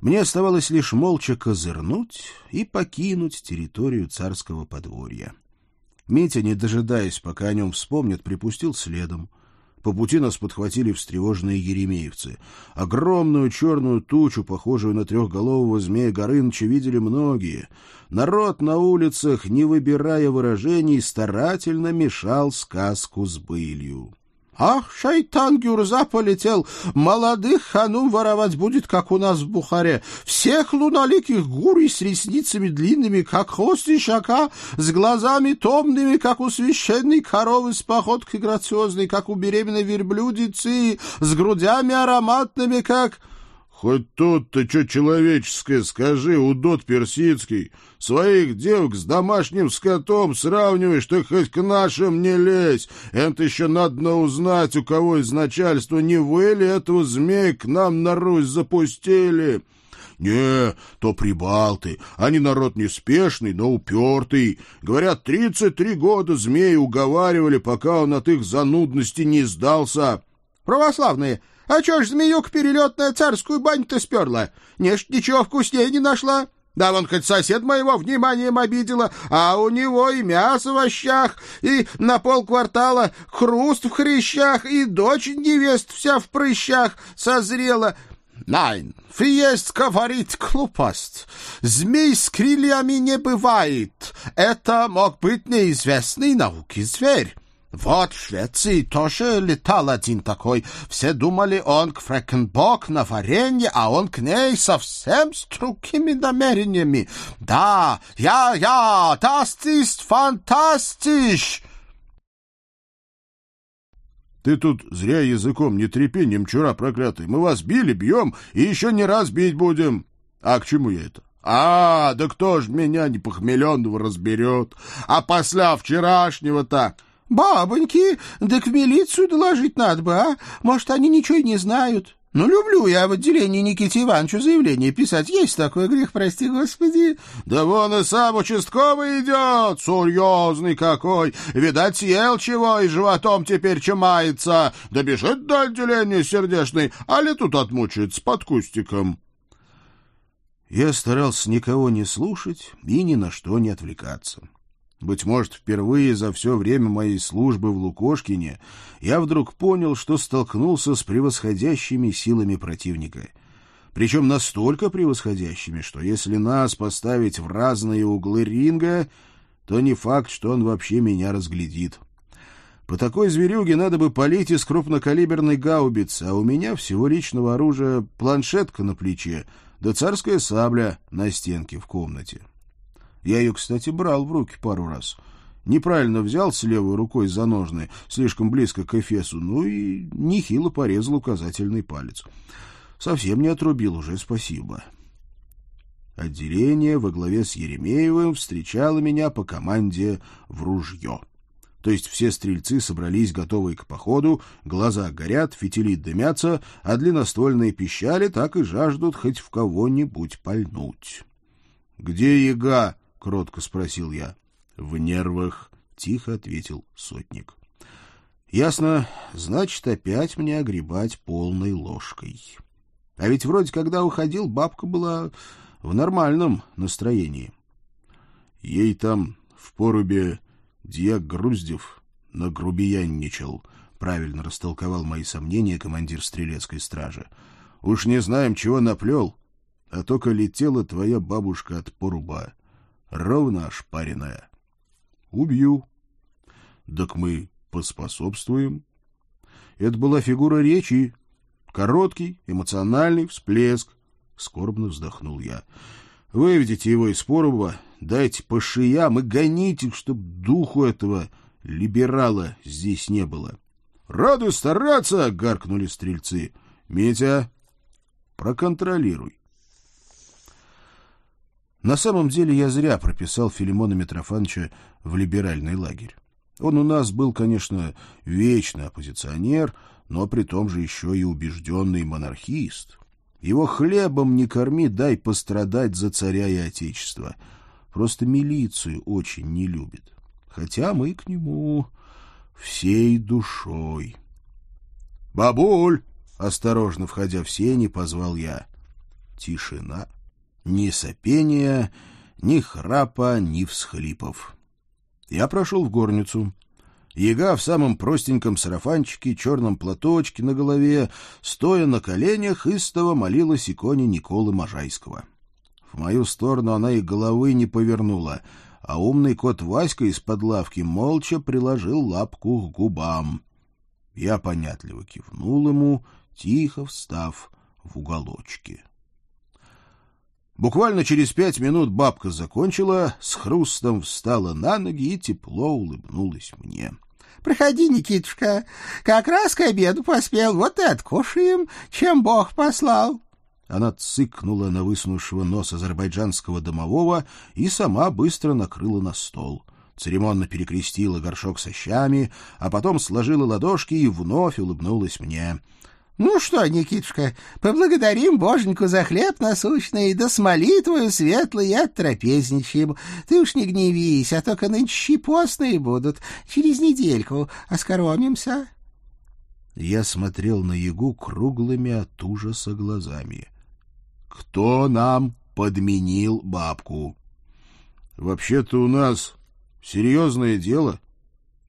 Мне оставалось лишь молча козырнуть и покинуть территорию царского подворья. Митя, не дожидаясь, пока о нем вспомнят, припустил следом. По пути нас подхватили встревоженные еремеевцы. Огромную черную тучу, похожую на трехголового змея Горыныча, видели многие. Народ на улицах, не выбирая выражений, старательно мешал сказку с былью. Ах, шайтан Гюрза полетел! Молодых ханум воровать будет, как у нас в Бухаре. Всех луналиких гурий с ресницами длинными, как хвост ишака, с глазами томными, как у священной коровы, с походкой грациозной, как у беременной верблюдицы, с грудями ароматными, как... Хоть тут-то что человеческое скажи, удот персидский. Своих девок с домашним скотом сравниваешь, ты хоть к нашим не лезь. Это еще надо узнать, у кого из начальства не вы ли этого змея к нам на Русь запустили. «Не, то прибалты. Они народ неспешный, но упертый. Говорят, тридцать три года змеи уговаривали, пока он от их занудности не сдался». «Православные, а чё ж змеюк перелетная царскую бань-то сперла? Нечто ничего вкуснее не нашла. Да вон хоть сосед моего вниманием обидела, а у него и мясо в овощах, и на полквартала хруст в хрящах, и дочь невест вся в прыщах созрела. Найн, фиест говорит глупость. Змей с крыльями не бывает. Это мог быть неизвестный науки зверь. Вот в Швеции тоже летал один такой. Все думали, он к Фрэкенбок на варенье, а он к ней совсем с другими намерениями. Да, я, я, das ist fantastisch!» Ты тут зря языком не трепи, немчура проклятый. Мы вас били, бьем и еще не раз бить будем. А к чему я это? А, да кто ж меня не похмеленного разберет? А после вчерашнего так... Бабоньки, да к милицию доложить надо бы, а? Может, они ничего и не знают. Ну, люблю я в отделении Никите Ивановичу заявление писать. Есть такой грех, прости господи. Да вон и сам участковый идет, серьезный какой. Видать, съел чего и животом теперь чумается. Да бежит до отделения сердечной, а ли тут отмучается под кустиком. Я старался никого не слушать и ни на что не отвлекаться. Быть может, впервые за все время моей службы в Лукошкине я вдруг понял, что столкнулся с превосходящими силами противника. Причем настолько превосходящими, что если нас поставить в разные углы ринга, то не факт, что он вообще меня разглядит. По такой зверюге надо бы полить из крупнокалиберной гаубицы, а у меня всего личного оружия планшетка на плече, да царская сабля на стенке в комнате. Я ее, кстати, брал в руки пару раз. Неправильно взял с левой рукой за ножны, слишком близко к эфесу, ну и нехило порезал указательный палец. Совсем не отрубил уже, спасибо. Отделение во главе с Еремеевым встречало меня по команде в ружье. То есть все стрельцы собрались, готовые к походу, глаза горят, фитили дымятся, а длинноствольные пищали так и жаждут хоть в кого-нибудь пальнуть. — Где яга? — кротко спросил я. — В нервах, — тихо ответил сотник. — Ясно. Значит, опять мне огребать полной ложкой. А ведь вроде когда уходил, бабка была в нормальном настроении. Ей там в порубе дьяк Груздев нагрубиянничал, правильно растолковал мои сомнения командир стрелецкой стражи. Уж не знаем, чего наплел, а только летела твоя бабушка от поруба ровно ошпаренная. Убью. Так мы поспособствуем. Это была фигура речи. Короткий, эмоциональный всплеск. Скорбно вздохнул я. Выведите его из поруба, дайте по шиям и гоните, чтоб духу этого либерала здесь не было. — Рады стараться! — гаркнули стрельцы. — Митя, проконтролируй. На самом деле я зря прописал Филимона Митрофановича в либеральный лагерь. Он у нас был, конечно, вечный оппозиционер, но при том же еще и убежденный монархист. Его хлебом не корми, дай пострадать за царя и отечество. Просто милицию очень не любит. Хотя мы к нему всей душой. «Бабуль!» — осторожно входя в сени, позвал я. Тишина. Ни сопения, ни храпа, ни всхлипов. Я прошел в горницу. Яга в самом простеньком сарафанчике, черном платочке на голове, стоя на коленях, истово молилась иконе Николы Можайского. В мою сторону она и головы не повернула, а умный кот Васька из-под лавки молча приложил лапку к губам. Я понятливо кивнул ему, тихо встав в уголочке. Буквально через пять минут бабка закончила, с хрустом встала на ноги и тепло улыбнулась мне. — Проходи, Никитушка, как раз к обеду поспел, вот и откушаем, чем Бог послал. Она цыкнула на высунувшего нос азербайджанского домового и сама быстро накрыла на стол. Церемонно перекрестила горшок со щами, а потом сложила ладошки и вновь улыбнулась мне. — Ну что, Никитушка, поблагодарим Боженьку за хлеб насущный, да с молитвою светлой оттрапезничаем. Ты уж не гневись, а только нынче постные будут. Через недельку оскоромимся. Я смотрел на Ягу круглыми от ужаса глазами. Кто нам подменил бабку? Вообще-то у нас серьезное дело.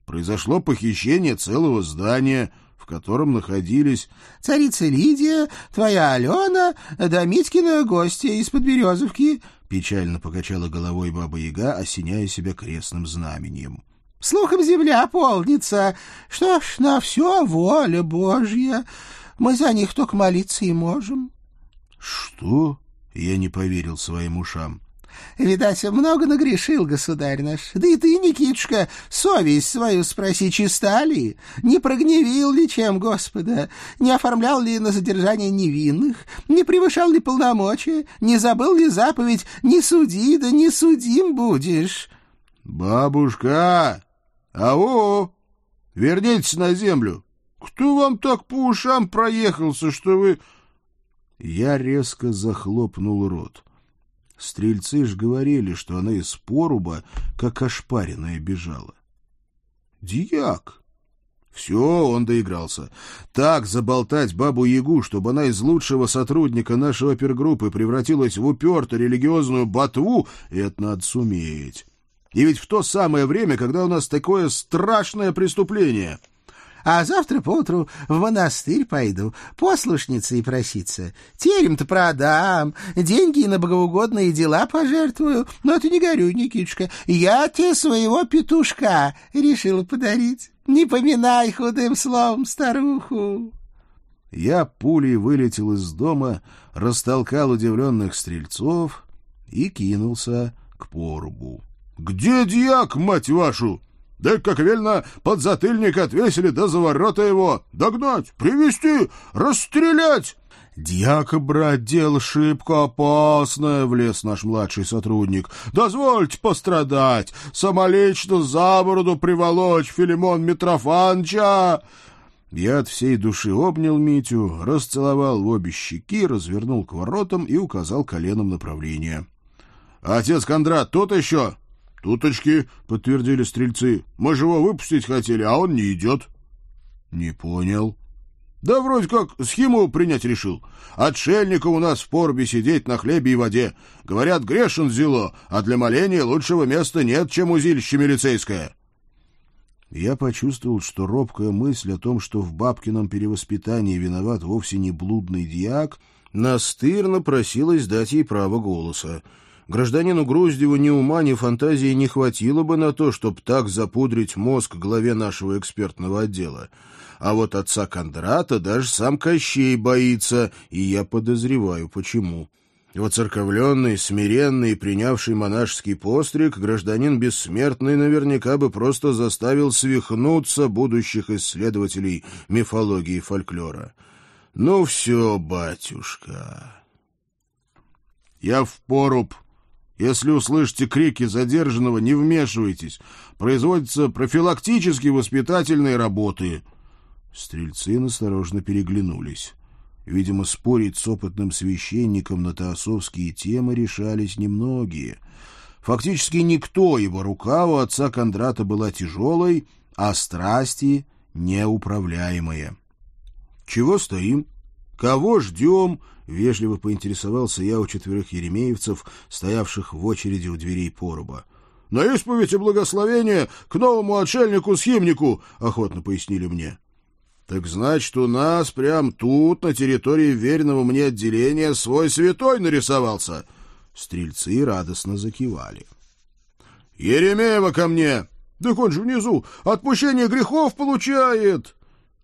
Произошло похищение целого здания, в котором находились... Царица Лидия, твоя Алена, да Митькина гостья из-под Березовки, — печально покачала головой Баба-Яга, осеняя себя крестным знаменем. Слухом земля полнится. Что ж, на все воля Божья. Мы за них только молиться и можем. «Что?» — я не поверил своим ушам. «Видать, много нагрешил, государь наш. Да и ты, Никитушка, совесть свою спроси, чиста ли? Не прогневил ли чем Господа? Не оформлял ли на задержание невинных? Не превышал ли полномочия? Не забыл ли заповедь «Не суди, да не судим будешь»?» «Бабушка! Ау! Вернитесь на землю! Кто вам так по ушам проехался, что вы...» Я резко захлопнул рот. Стрельцы ж говорили, что она из поруба, как ошпаренная, бежала. Дьяк! Все, он доигрался. Так заболтать бабу-ягу, чтобы она из лучшего сотрудника нашей опергруппы превратилась в упертую религиозную ботву, это надо суметь. И ведь в то самое время, когда у нас такое страшное преступление — а завтра поутру в монастырь пойду, послушницей проситься. Терем-то продам, деньги на богоугодные дела пожертвую. Но ты не горюй, Никитушка, я тебе своего петушка решила подарить. Не поминай худым словом старуху. Я пулей вылетел из дома, растолкал удивленных стрельцов и кинулся к порубу. — Где дьяк, мать вашу? Да как велено, под затыльник отвесили, да за ворота его. Догнать, привести, расстрелять. «Дьяка, брат, дело шибко опасное», — влез наш младший сотрудник. «Дозвольте пострадать, самолично за бороду приволочь Филимон Митрофановича!» Я от всей души обнял Митю, расцеловал в обе щеки, развернул к воротам и указал коленом направление. «Отец Кондрат, тут еще?» «Туточки», — подтвердили стрельцы. «Мы же его выпустить хотели, а он не идет». «Не понял». «Да вроде как схему принять решил. Отшельникам у нас в порбе сидеть на хлебе и воде. Говорят, грешен зело, а для моления лучшего места нет, чем узилище милицейское». Я почувствовал, что робкая мысль о том, что в бабкином перевоспитании виноват вовсе не блудный дьяк, настырно просилась дать ей право голоса гражданину Груздеву ни ума, ни фантазии не хватило бы на то, чтобы так запудрить мозг главе нашего экспертного отдела. А вот отца Кондрата даже сам Кощей боится, и я подозреваю, почему. Воцерковленный, смиренный, принявший монашеский постриг, гражданин бессмертный наверняка бы просто заставил свихнуться будущих исследователей мифологии и фольклора. Ну все, батюшка. Я в поруб если услышите крики задержанного, не вмешивайтесь. Производятся профилактические воспитательные работы. Стрельцы насторожно переглянулись. Видимо, спорить с опытным священником на теософские темы решались немногие. Фактически никто, его рука у отца Кондрата была тяжелой, а страсти неуправляемые. «Чего стоим? Кого ждем?» — вежливо поинтересовался я у четверых еремеевцев, стоявших в очереди у дверей поруба. — На исповедь и благословение к новому отшельнику-схимнику, — охотно пояснили мне. — Так значит, у нас прям тут, на территории веренного мне отделения, свой святой нарисовался. Стрельцы радостно закивали. — Еремеева ко мне! Так он же внизу отпущение грехов получает!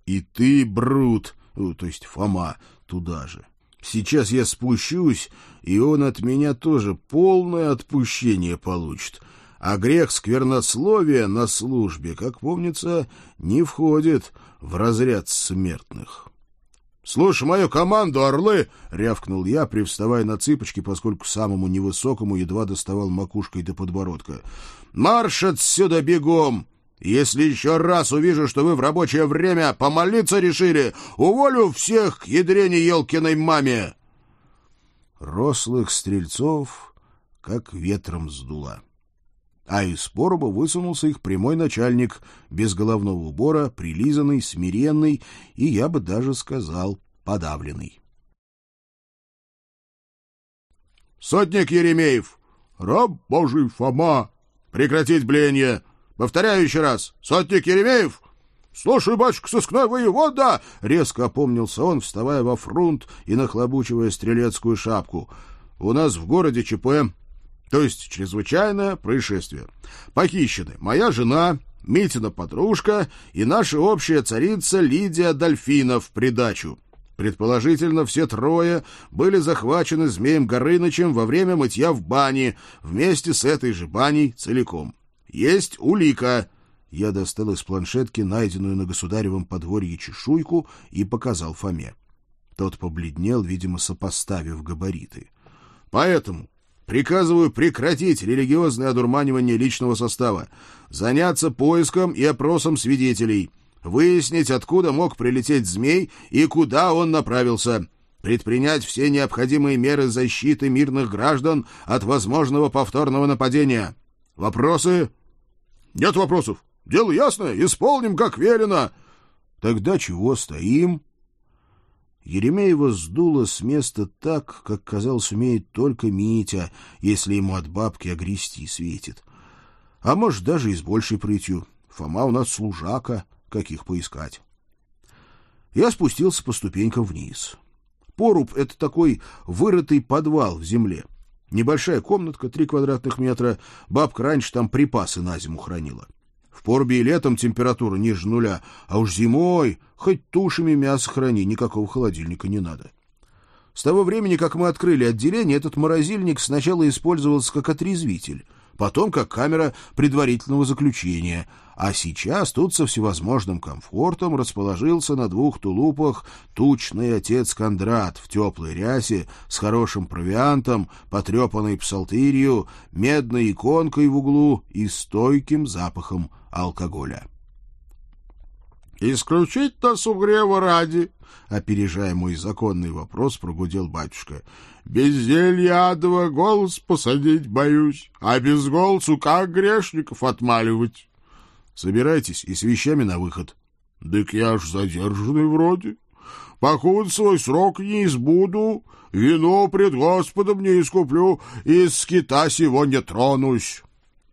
И ты, Брут, то есть Фома, туда же. Сейчас я спущусь, и он от меня тоже полное отпущение получит. А грех сквернословия на службе, как помнится, не входит в разряд смертных. — Слушай мою команду, орлы! — рявкнул я, привставая на цыпочки, поскольку самому невысокому едва доставал макушкой до подбородка. — Марш отсюда бегом! Если еще раз увижу, что вы в рабочее время помолиться решили, уволю всех к ядрене елкиной маме!» Рослых стрельцов как ветром сдуло. А из пороба высунулся их прямой начальник, без головного убора, прилизанный, смиренный и, я бы даже сказал, подавленный. «Сотник Еремеев! Раб Божий Фома! Прекратить бление! Повторяю еще раз. Сотник Еремеев!» «Слушай, батюшка, сыскной воевода!» — резко опомнился он, вставая во фрунт и нахлобучивая стрелецкую шапку. «У нас в городе ЧП, то есть чрезвычайное происшествие. Похищены моя жена, Митина подружка и наша общая царица Лидия Дольфина в придачу. Предположительно, все трое были захвачены Змеем Горынычем во время мытья в бане, вместе с этой же баней целиком. Есть улика. Я достал из планшетки найденную на государевом подворье чешуйку и показал Фоме. Тот побледнел, видимо, сопоставив габариты. Поэтому приказываю прекратить религиозное одурманивание личного состава, заняться поиском и опросом свидетелей, выяснить, откуда мог прилететь змей и куда он направился, предпринять все необходимые меры защиты мирных граждан от возможного повторного нападения. Вопросы? Нет вопросов. Дело ясное. Исполним, как велено. Тогда чего стоим? Еремеева сдуло с места так, как, казалось, умеет только Митя, если ему от бабки огрести светит. А может, даже и с большей прытью. Фома у нас служака, каких поискать. Я спустился по ступенькам вниз. Поруб — это такой вырытый подвал в земле. Небольшая комнатка, три квадратных метра. Бабка раньше там припасы на зиму хранила. В порбе и летом температура ниже нуля, а уж зимой хоть тушами мясо храни, никакого холодильника не надо. С того времени, как мы открыли отделение, этот морозильник сначала использовался как отрезвитель — потом как камера предварительного заключения, а сейчас тут со всевозможным комфортом расположился на двух тулупах тучный отец Кондрат в теплой рясе с хорошим провиантом, потрепанной псалтырью, медной иконкой в углу и стойким запахом алкоголя. «Исключить-то сугрева ради», — опережая мой законный вопрос, прогудел батюшка. «Без зелья адова голос посадить боюсь, а без голосу как грешников отмаливать?» «Собирайтесь и с вещами на выход». «Дык я ж задержанный вроде. Покуда свой срок не избуду, вино пред Господом не искуплю, и с кита сегодня тронусь».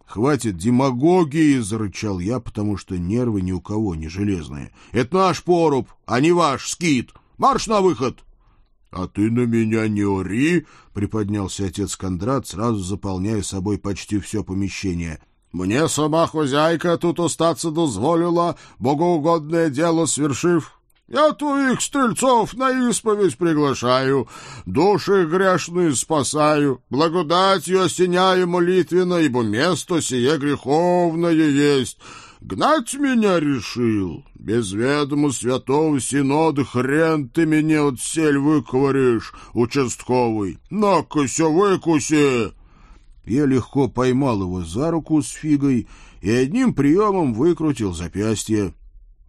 «Хватит демагогии!» — зарычал я, потому что нервы ни у кого не железные. «Это наш поруб, а не ваш скит! Марш на выход!» «А ты на меня не ори!» — приподнялся отец Кондрат, сразу заполняя собой почти все помещение. «Мне сама хозяйка тут остаться дозволила, богоугодное дело свершив. Я твоих стрельцов на исповедь приглашаю, души грешные спасаю, благодатью осеняю молитвенно, ибо место сие греховное есть. Гнать меня решил, без ведома святого синода хрен ты меня от сель выковыришь, участковый. На-ка, выкуси!» Я легко поймал его за руку с фигой и одним приемом выкрутил запястье.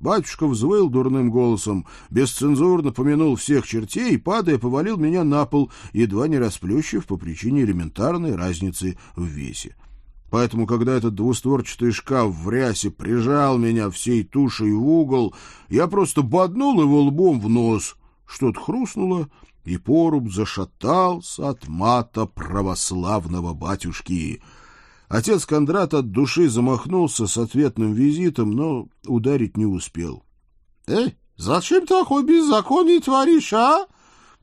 Батюшка взвыл дурным голосом, бесцензурно помянул всех чертей и, падая, повалил меня на пол, едва не расплющив по причине элементарной разницы в весе. Поэтому, когда этот двустворчатый шкаф в рясе прижал меня всей тушей в угол, я просто боднул его лбом в нос. Что-то хрустнуло, и поруб зашатался от мата православного батюшки. Отец Кондрат от души замахнулся с ответным визитом, но ударить не успел. — Эй, зачем такой беззаконие творишь, а?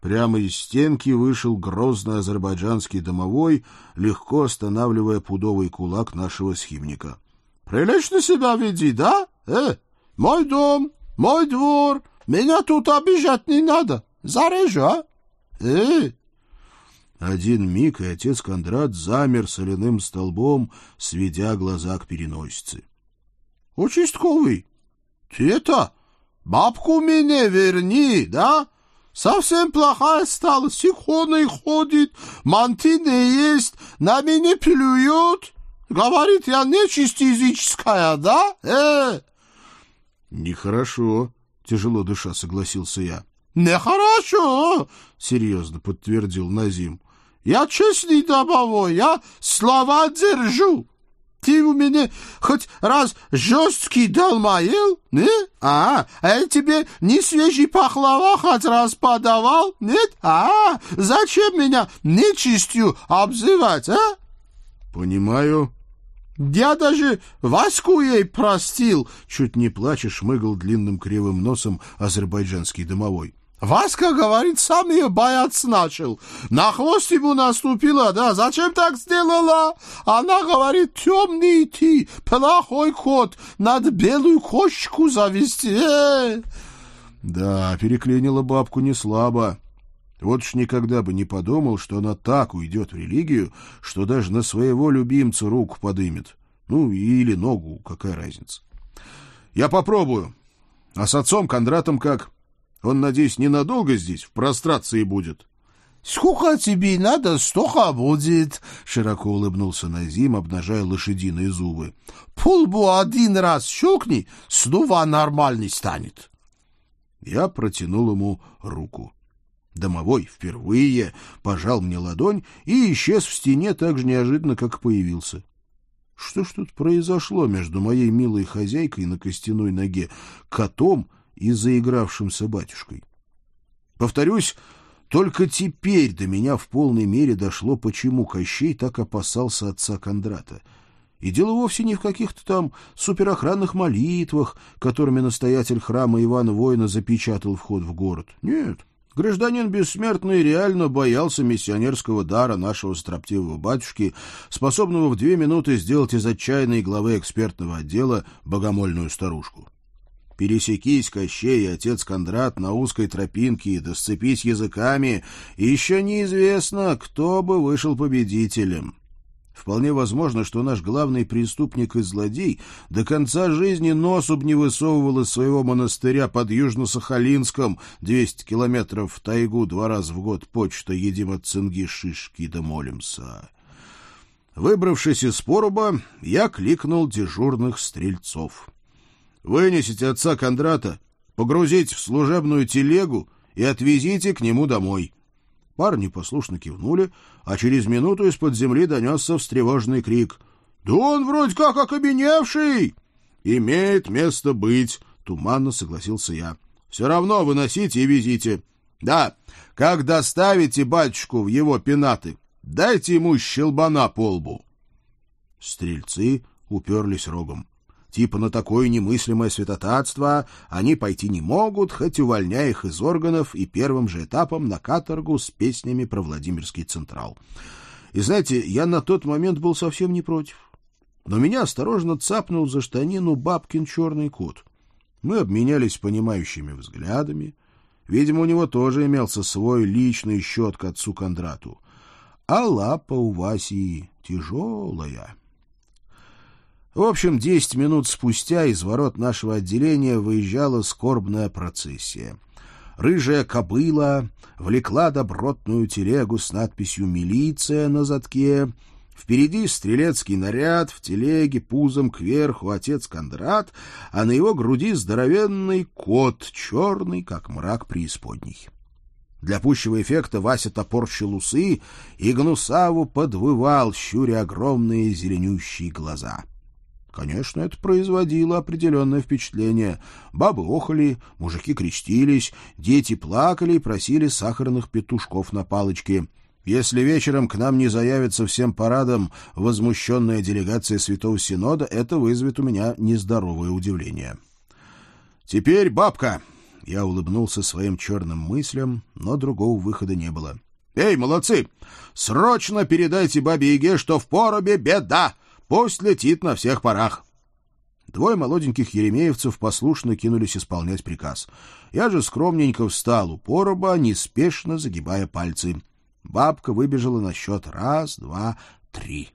Прямо из стенки вышел грозный азербайджанский домовой, легко останавливая пудовый кулак нашего схимника. — Прилично себя веди, да? Э, мой дом, мой двор, меня тут обижать не надо. Зарежу, а? Э, один миг, и отец Кондрат замер соляным столбом, сведя глаза к переносице. — Участковый, ты это, бабку мне верни, да? Совсем плохая стала, сихоной ходит, мантины есть, на меня плюют. Говорит, я нечисть языческая, да? Э! — Нехорошо, — тяжело дыша согласился я. — Нехорошо, — серьезно подтвердил Назим. Я честный домовой, я слова держу. Ты у меня хоть раз жесткий дал моел, не? А, а я тебе не свежий пахлава хоть раз подавал, нет? А, зачем меня нечистью обзывать, а? Понимаю. Я даже Ваську ей простил, чуть не плача шмыгал длинным кривым носом азербайджанский домовой. Васька, говорит, сам ее бояться начал. На хвост ему наступила, да, зачем так сделала? Она говорит, темный ты, плохой кот, надо белую кошечку завести. Э! Да, переклинила бабку не слабо. Вот ж никогда бы не подумал, что она так уйдет в религию, что даже на своего любимца руку подымет. Ну, или ногу, какая разница. Я попробую. А с отцом Кондратом как? Он, надеюсь, ненадолго здесь, в прострации будет. — Сколько тебе надо, столько будет, — широко улыбнулся Назим, обнажая лошадиные зубы. — Пулбу один раз щелкни, снова нормальный станет. Я протянул ему руку. Домовой впервые пожал мне ладонь и исчез в стене так же неожиданно, как появился. Что ж тут произошло между моей милой хозяйкой на костяной ноге, котом и заигравшимся батюшкой. Повторюсь, только теперь до меня в полной мере дошло, почему Кощей так опасался отца Кондрата. И дело вовсе не в каких-то там суперохранных молитвах, которыми настоятель храма Ивана Воина запечатал вход в город. Нет, гражданин бессмертный реально боялся миссионерского дара нашего строптивого батюшки, способного в две минуты сделать из отчаянной главы экспертного отдела богомольную старушку. Пересекись, Кощей и отец Кондрат, на узкой тропинке, да сцепись языками, и еще неизвестно, кто бы вышел победителем. Вполне возможно, что наш главный преступник и злодей до конца жизни носу б не высовывал из своего монастыря под Южно-Сахалинском, 200 километров в тайгу два раза в год почта едим от цинги шишки да молимся. Выбравшись из поруба, я кликнул дежурных стрельцов. Вынесите отца Кондрата, погрузите в служебную телегу и отвезите к нему домой. Парни послушно кивнули, а через минуту из-под земли донесся встревоженный крик. — Да он вроде как окаменевший! — Имеет место быть, — туманно согласился я. — Все равно выносите и везите. Да, как доставите батюшку в его пенаты, дайте ему щелбана по лбу. Стрельцы уперлись рогом. Типа на такое немыслимое святотатство они пойти не могут, хоть увольняя их из органов и первым же этапом на каторгу с песнями про Владимирский Централ. И знаете, я на тот момент был совсем не против. Но меня осторожно цапнул за штанину бабкин черный кот. Мы обменялись понимающими взглядами. Видимо, у него тоже имелся свой личный счет к отцу Кондрату. А лапа у Васи тяжелая. В общем, десять минут спустя из ворот нашего отделения выезжала скорбная процессия. Рыжая кобыла влекла добротную телегу с надписью «Милиция» на задке. Впереди стрелецкий наряд, в телеге пузом кверху отец Кондрат, а на его груди здоровенный кот, черный, как мрак преисподней. Для пущего эффекта Вася топорщил усы и гнусаву подвывал, щуря огромные зеленющие глаза — Конечно, это производило определенное впечатление. Бабы охали, мужики крестились, дети плакали и просили сахарных петушков на палочке. Если вечером к нам не заявится всем парадом возмущенная делегация Святого Синода, это вызовет у меня нездоровое удивление. «Теперь бабка!» Я улыбнулся своим черным мыслям, но другого выхода не было. «Эй, молодцы! Срочно передайте бабе Яге, что в поробе беда! Пусть летит на всех парах!» Двое молоденьких еремеевцев послушно кинулись исполнять приказ. Я же скромненько встал у пороба, неспешно загибая пальцы. Бабка выбежала на счет раз, два, три.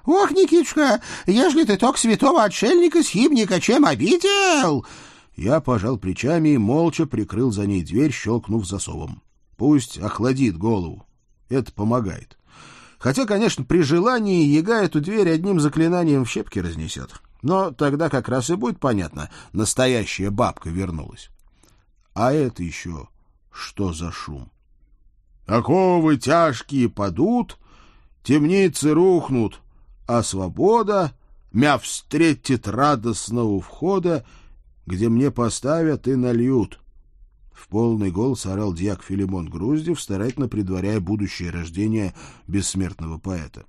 — Ох, Никитушка, ежели ты только святого отшельника-схимника чем обидел! Я пожал плечами и молча прикрыл за ней дверь, щелкнув засовом. Пусть охладит голову. Это помогает. Хотя, конечно, при желании яга эту дверь одним заклинанием в щепки разнесет. Но тогда как раз и будет понятно, настоящая бабка вернулась. А это еще что за шум? Оковы тяжкие падут, темницы рухнут, а свобода мя встретит радостного входа где мне поставят и нальют. В полный голос орал дьяк Филимон Груздев, старательно предваряя будущее рождение бессмертного поэта.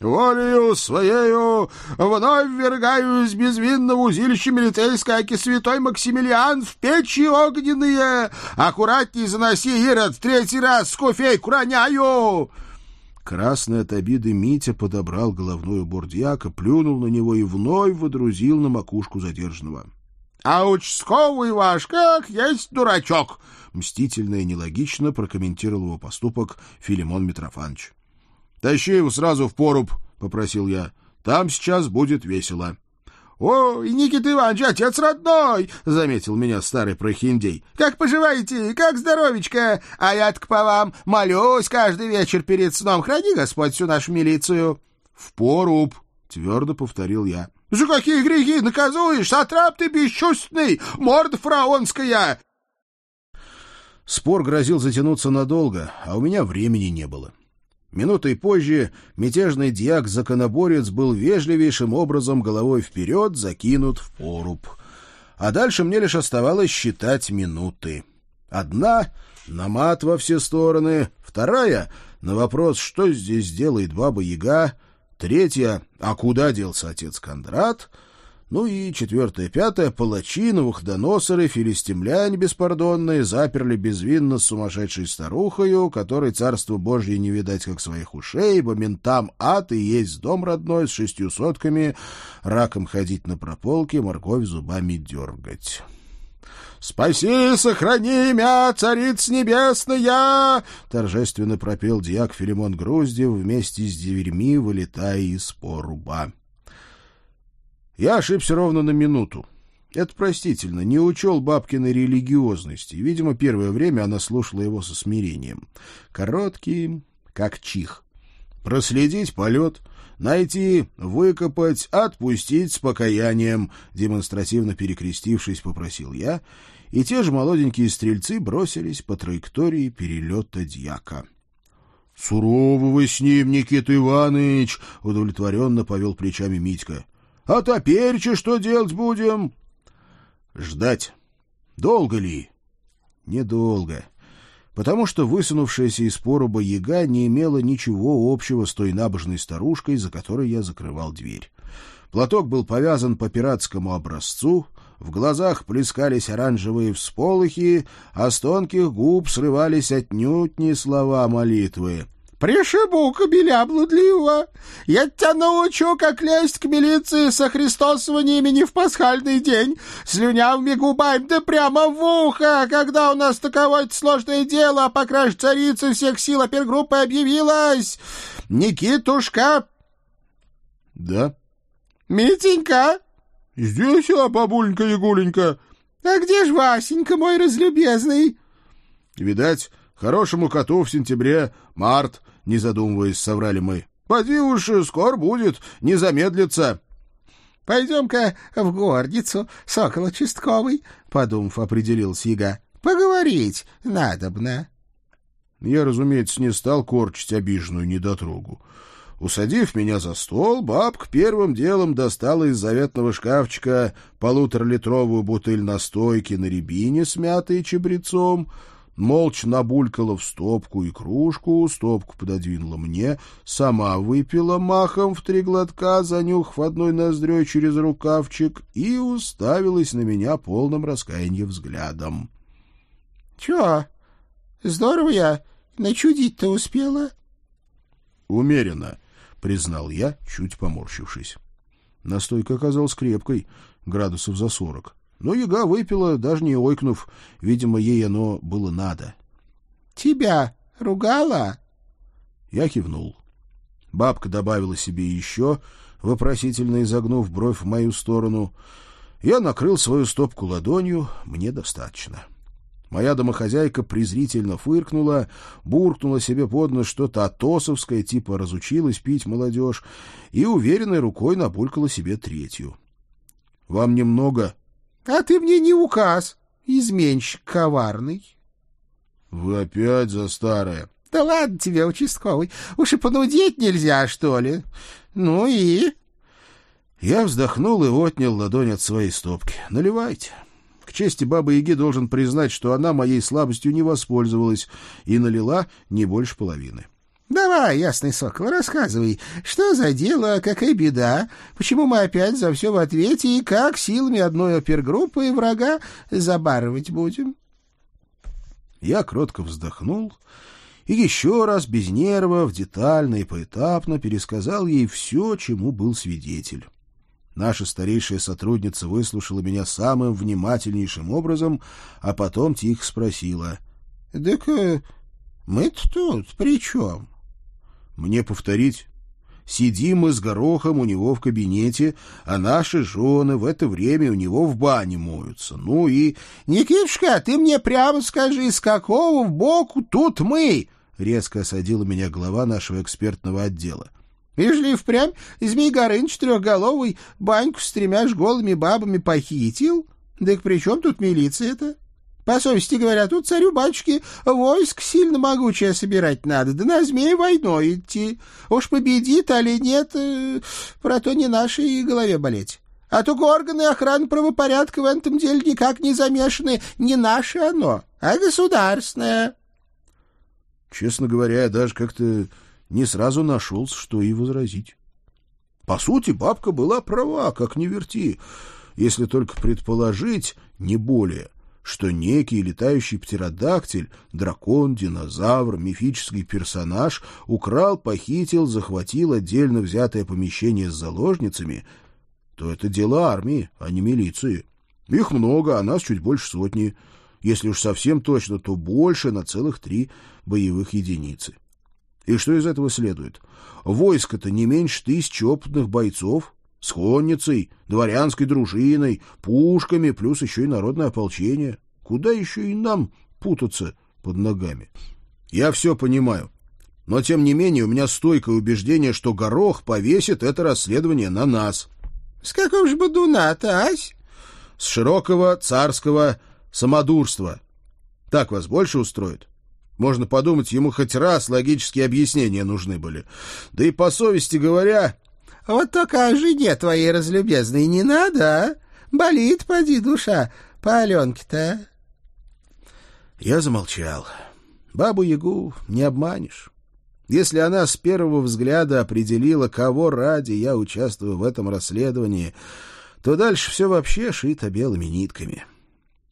«Волею своею вновь ввергаюсь безвинного узилища милицейское, аки святой Максимилиан в печи огненные! Аккуратней заноси, Ирод, третий раз скуфейку роняю!» Красный от обиды Митя подобрал головной убор дьяка, плюнул на него и вновь водрузил на макушку задержанного. А участковый ваш как есть дурачок, — мстительно и нелогично прокомментировал его поступок Филимон Митрофанович. — Тащи его сразу в поруб, — попросил я. — Там сейчас будет весело. — О, и Никита Иванович, отец родной! — заметил меня старый прохиндей. — Как поживаете? Как здоровечко? А я-то по вам молюсь каждый вечер перед сном. Храни Господь всю нашу милицию. — В поруб, — твердо повторил я. — за какие грехи наказуешь? Сатрап ты бесчувственный, морда фараонская!» Спор грозил затянуться надолго, а у меня времени не было. Минутой позже мятежный дьяк-законоборец был вежливейшим образом головой вперед закинут в поруб. А дальше мне лишь оставалось считать минуты. Одна — на мат во все стороны, вторая — на вопрос, что здесь делает баба-яга — Третья — а куда делся отец Кондрат? Ну и четвертая, пятая — палачи, новоходоносоры, филистимляне беспардонные заперли безвинно с сумасшедшей старухою, которой царство Божье не видать как своих ушей, ибо ментам ад и есть дом родной с шестью сотками, раком ходить на прополке, морковь зубами дергать». «Спаси, сохрани мя, царица небесная!» — торжественно пропел дьяк Филимон Груздев вместе с дверьми, вылетая из поруба. Я ошибся ровно на минуту. Это простительно, не учел бабкиной религиозности. Видимо, первое время она слушала его со смирением. Короткий, как чих. Проследить полет, найти, выкопать, отпустить с покаянием, демонстративно перекрестившись, попросил я, и те же молоденькие стрельцы бросились по траектории перелета дьяка. — Сурово вы с ним, Никита Иванович! — удовлетворенно повел плечами Митька. — А теперь что делать будем? — Ждать. Долго ли? — Недолго. Потому что высунувшаяся из поруба яга не имела ничего общего с той набожной старушкой, за которой я закрывал дверь. Платок был повязан по пиратскому образцу, в глазах плескались оранжевые всполохи, а с тонких губ срывались отнюдь не слова молитвы. «Пришибу кобеля блудливого! Я тебя научу, как лезть к милиции со Христосовым имени в пасхальный день, слюнявыми губами да прямо в ухо, когда у нас таковое сложное дело, а по краже царицы всех сил опергруппы объявилась! Никитушка!» «Да?» «Митенька!» «Здесь, а, бабуленька Ягуленька?» «А где ж Васенька, мой разлюбезный?» «Видать, хорошему коту в сентябре март», — не задумываясь, соврали мы. «Поди уж, скоро будет, не замедлится». «Пойдем-ка в гордицу, сокол участковый», — подумав, определился яга. «Поговорить надобно». Я, разумеется, не стал корчить обиженную недотрогу. Усадив меня за стол, бабка первым делом достала из заветного шкафчика полуторалитровую бутыль настойки на рябине, смятой чабрецом, молча набулькала в стопку и кружку, стопку пододвинула мне, сама выпила махом в три глотка, занюхав одной ноздрёй через рукавчик, и уставилась на меня полным раскаяния взглядом. — Чё, здорово я начудить-то успела? — Умеренно, — признал я, чуть поморщившись. Настойка оказалась крепкой, градусов за сорок. Но яга выпила, даже не ойкнув. Видимо, ей оно было надо. — Тебя ругала? Я кивнул. Бабка добавила себе еще, вопросительно изогнув бровь в мою сторону. Я накрыл свою стопку ладонью, мне достаточно. Моя домохозяйка презрительно фыркнула, буркнула себе под нос что-то атосовское, типа разучилась пить молодежь, и уверенной рукой набулькала себе третью. — Вам немного? — А ты мне не указ, изменщик коварный. — Вы опять за старое. — Да ладно тебе, участковый, уж и понудеть нельзя, что ли. Ну и... Я вздохнул и отнял ладонь от своей стопки. — Наливайте. — к чести Бабы-Яги должен признать, что она моей слабостью не воспользовалась и налила не больше половины. — Давай, ясный сокол, рассказывай, что за дело, какая беда, почему мы опять за все в ответе и как силами одной опергруппы и врага забарывать будем? Я кротко вздохнул и еще раз, без нервов, детально и поэтапно пересказал ей все, чему был свидетель. Наша старейшая сотрудница выслушала меня самым внимательнейшим образом, а потом тихо спросила. — Так э, мы-то тут при чем? — Мне повторить? Сидим мы с горохом у него в кабинете, а наши жены в это время у него в бане моются. Ну и... — Никитушка, ты мне прямо скажи, с какого в боку тут мы? — резко осадила меня глава нашего экспертного отдела. — Ежели впрямь Змей Горыныч трехголовый баньку с тремя голыми бабами похитил, так при чем тут милиция-то? По совести говоря, тут царю-батюшке войск сильно могучее собирать надо, да на змея войной идти. Уж победит, али нет, э, про то не нашей голове болеть. А то органы охраны правопорядка в этом деле никак не замешаны. Не наше оно, а государственное. Честно говоря, я даже как-то не сразу нашелся, что и возразить. По сути, бабка была права, как ни верти, если только предположить, не более, что некий летающий птеродактиль, дракон, динозавр, мифический персонаж украл, похитил, захватил отдельно взятое помещение с заложницами, то это дело армии, а не милиции. Их много, а нас чуть больше сотни. Если уж совсем точно, то больше на целых три боевых единицы. И что из этого следует? Войско-то не меньше тысячи опытных бойцов, с конницей, дворянской дружиной, пушками, плюс еще и народное ополчение. Куда еще и нам путаться под ногами? Я все понимаю. Но, тем не менее, у меня стойкое убеждение, что Горох повесит это расследование на нас. — С какого же бодуна-то, ась? — С широкого царского самодурства. Так вас больше устроит? Можно подумать, ему хоть раз логические объяснения нужны были. Да и по совести говоря... — Вот только о жене твоей разлюбезной не надо, а? Болит, поди, душа, по Аленке-то. Я замолчал. Бабу-ягу не обманешь. Если она с первого взгляда определила, кого ради я участвую в этом расследовании, то дальше все вообще шито белыми нитками. —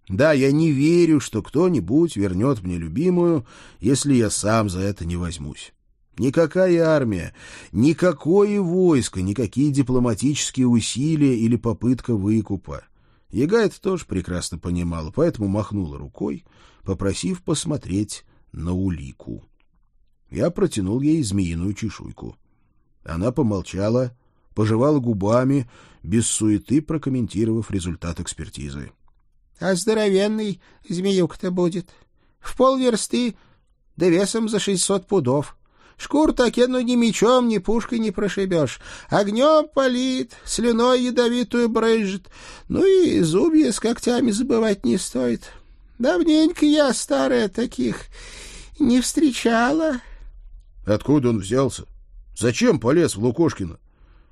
да, я не верю, что кто-нибудь вернет мне любимую, если я сам за это не возьмусь. Никакая армия, никакое войско, никакие дипломатические усилия или попытка выкупа. Яга это тоже прекрасно понимала, поэтому махнула рукой, попросив посмотреть на улику. Я протянул ей змеиную чешуйку. Она помолчала, пожевала губами, без суеты прокомментировав результат экспертизы. А здоровенный змеюк-то будет. В полверсты, да весом за шестьсот пудов. Шкур такену ни мечом, ни пушкой не прошибешь. Огнем палит, слюной ядовитую брызжет. Ну и зубья с когтями забывать не стоит. Давненько я, старая, таких не встречала. Откуда он взялся? Зачем полез в Лукошкино?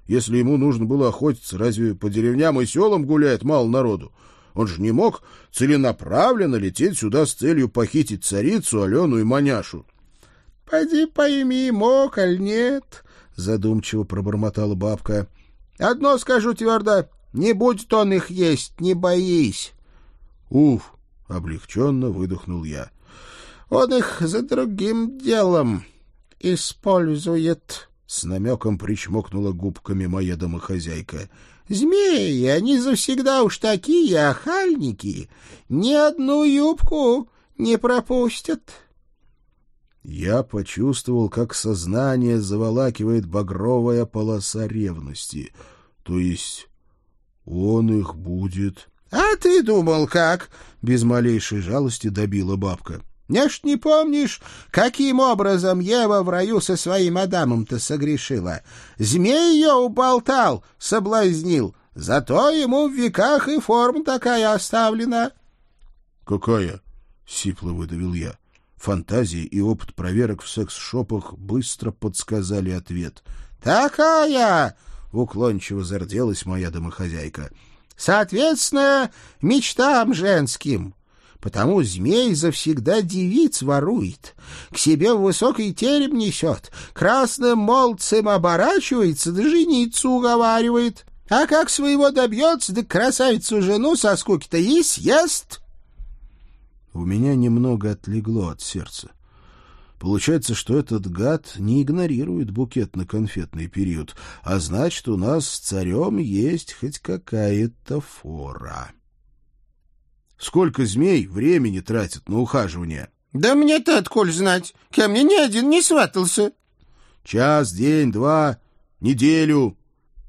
Если ему нужно было охотиться, разве по деревням и селам гуляет мало народу? Он же не мог целенаправленно лететь сюда с целью похитить царицу, Алену и Маняшу. — Поди пойми, мог, аль нет, — задумчиво пробормотала бабка. — Одно скажу твердо, не будет он их есть, не боись. — Уф! — облегченно выдохнул я. — Он их за другим делом использует, — с намеком причмокнула губками моя домохозяйка. — Змеи, они завсегда уж такие охальники, ни одну юбку не пропустят. Я почувствовал, как сознание заволакивает багровая полоса ревности. То есть он их будет... — А ты думал, как? — без малейшей жалости добила бабка. Нечт не помнишь, каким образом Ева в раю со своим Адамом-то согрешила? Змей ее уболтал, соблазнил, зато ему в веках и форма такая оставлена. — Какая? — сипло выдавил я. Фантазии и опыт проверок в секс-шопах быстро подсказали ответ. «Такая!» — уклончиво зарделась моя домохозяйка. «Соответственно, мечтам женским. Потому змей завсегда девиц ворует, к себе в высокий терем несет, красным молцем оборачивается, да жениться уговаривает. А как своего добьется, да красавицу жену со скуки-то и съест». У меня немного отлегло от сердца. Получается, что этот гад не игнорирует букетно-конфетный период, а значит, у нас с царем есть хоть какая-то фора. Сколько змей времени тратят на ухаживание? — Да мне-то отколь знать. Ко мне ни один не сватался. — Час, день, два, неделю.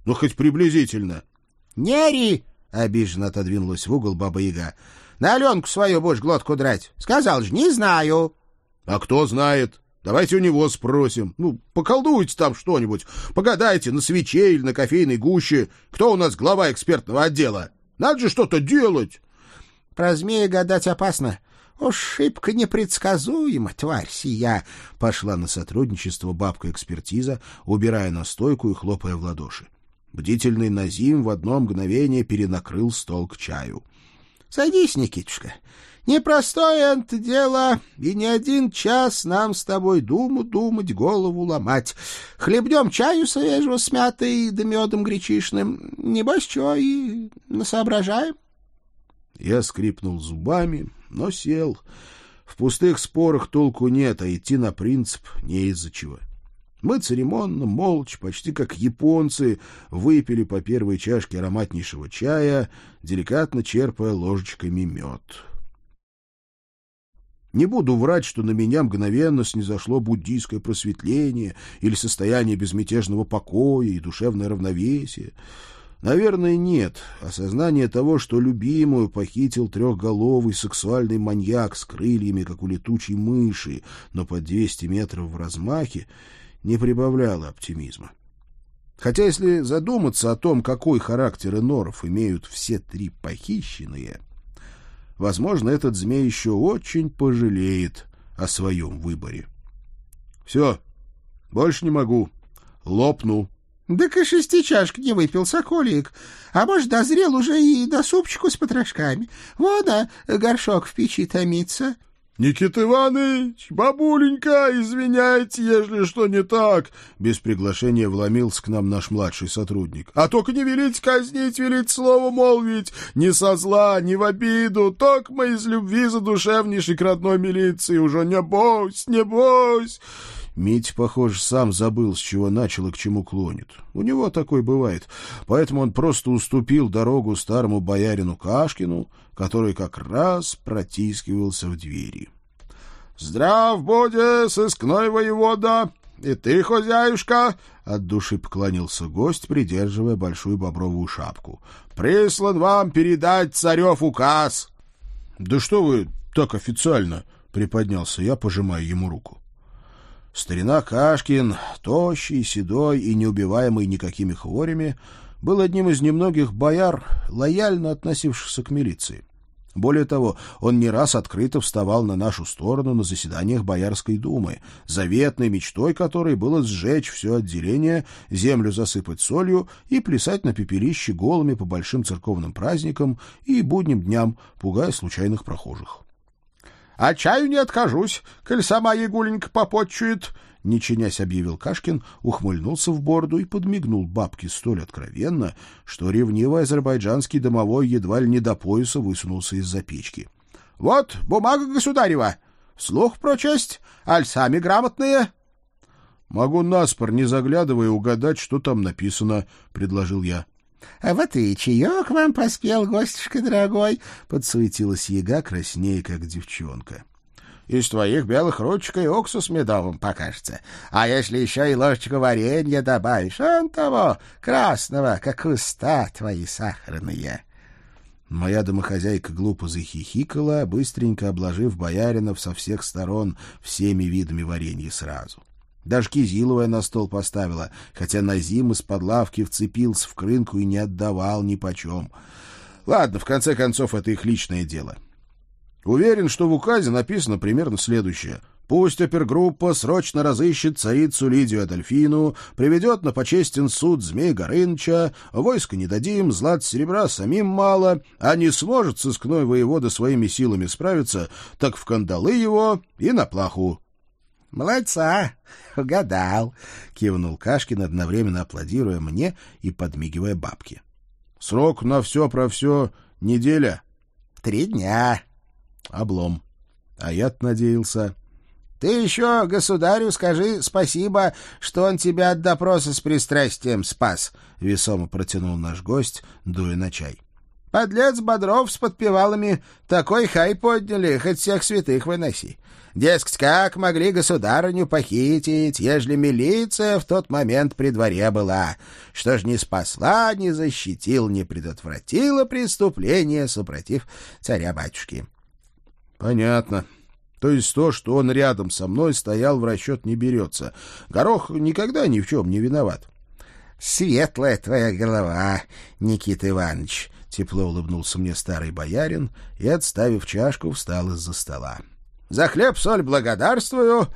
Ну, хоть приблизительно. — Не ори! — обиженно отодвинулась в угол Баба-Яга. На Аленку свою будешь глотку драть. Сказал же, не знаю. — А кто знает? Давайте у него спросим. Ну, поколдуйте там что-нибудь. Погадайте на свече или на кофейной гуще. Кто у нас глава экспертного отдела? Надо же что-то делать. — Про змея гадать опасно. Уж шибко непредсказуема, тварь сия. Пошла на сотрудничество бабка-экспертиза, убирая на стойку и хлопая в ладоши. Бдительный Назим в одно мгновение перенакрыл стол к чаю. — Садись, Никитушка. Непростое это дело, и не один час нам с тобой думу думать, голову ломать. Хлебнем чаю свежего с мятой да медом гречишным. Небось, чего и насоображаем. Я скрипнул зубами, но сел. В пустых спорах толку нет, а идти на принцип не из-за чего. Мы церемонно, молча, почти как японцы, выпили по первой чашке ароматнейшего чая, деликатно черпая ложечками мед. Не буду врать, что на меня мгновенно снизошло буддийское просветление или состояние безмятежного покоя и душевное равновесие. Наверное, нет. Осознание того, что любимую похитил трехголовый сексуальный маньяк с крыльями, как у летучей мыши, но под 200 метров в размахе, не прибавляло оптимизма. Хотя если задуматься о том, какой характер иноров имеют все три похищенные, возможно, этот змей еще очень пожалеет о своем выборе. Все, больше не могу. Лопну. — Да-ка шести чашек не выпил, соколик. А может, дозрел уже и до супчику с потрошками. Вон, а горшок в печи томится. — Никита Иванович, бабуленька, извиняйте, ежели что не так, — без приглашения вломился к нам наш младший сотрудник. — А только не велите казнить, велить слово молвить, ни со зла, ни в обиду, только мы из любви задушевнейшей к родной милиции, уже не бойся, не бойся. Мить, похоже, сам забыл, с чего начал и к чему клонит. У него такой бывает. Поэтому он просто уступил дорогу старому боярину Кашкину, который как раз протискивался в двери. — Здрав буде, сыскной воевода! И ты, хозяюшка! — от души поклонился гость, придерживая большую бобровую шапку. — Прислан вам передать царев указ! — Да что вы так официально? — приподнялся я, пожимая ему руку. Старина Кашкин, тощий, седой и неубиваемый никакими хворями, был одним из немногих бояр, лояльно относившихся к милиции. Более того, он не раз открыто вставал на нашу сторону на заседаниях Боярской думы, заветной мечтой которой было сжечь все отделение, землю засыпать солью и плясать на пепелище голыми по большим церковным праздникам и будним дням, пугая случайных прохожих. — А чаю не откажусь, коль сама Ягуленька попотчует, — не чинясь объявил Кашкин, ухмыльнулся в борду и подмигнул бабке столь откровенно, что ревнивый азербайджанский домовой едва ли не до пояса высунулся из-за печки. — Вот бумага государева. Слух прочесть, аль сами грамотные. — Могу наспор, не заглядывая, угадать, что там написано, — предложил я. — А вот и чаек вам поспел, гостюшка дорогой, — подсуетилась яга, краснее, как девчонка. — Из твоих белых ручек и уксус медовым покажется. А если еще и ложечку варенья добавишь, он того, красного, как уста твои сахарные. Моя домохозяйка глупо захихикала, быстренько обложив бояринов со всех сторон всеми видами варенья сразу. Даже Кизиловая на стол поставила, хотя Назим из-под лавки вцепился в крынку и не отдавал ни почем. Ладно, в конце концов, это их личное дело. Уверен, что в указе написано примерно следующее. Пусть опергруппа срочно разыщет царицу Лидию Адольфину, приведет на почестен суд Змей Горыныча, войска не дадим, злат серебра самим мало, а не сможет сыскной воевода своими силами справиться, так в кандалы его и на плаху. — Молодца! Угадал! — кивнул Кашкин, одновременно аплодируя мне и подмигивая бабке. — Срок на все про все неделя? — Три дня. — Облом. А я-то надеялся... — Ты еще государю скажи спасибо, что он тебя от допроса с пристрастием спас, — весомо протянул наш гость, дуя на чай. — Подлец Бодров с подпевалами такой хай подняли, хоть всех святых выноси. Дескать, как могли государыню похитить, ежели милиция в тот момент при дворе была? Что ж не спасла, не защитил, не предотвратила преступление, супротив царя-батюшки? — Понятно. То есть то, что он рядом со мной стоял, в расчет не берется. Горох никогда ни в чем не виноват. — Светлая твоя голова, Никита Иванович! — тепло улыбнулся мне старый боярин и, отставив чашку, встал из-за стола. — за хлеб-соль благодарствую.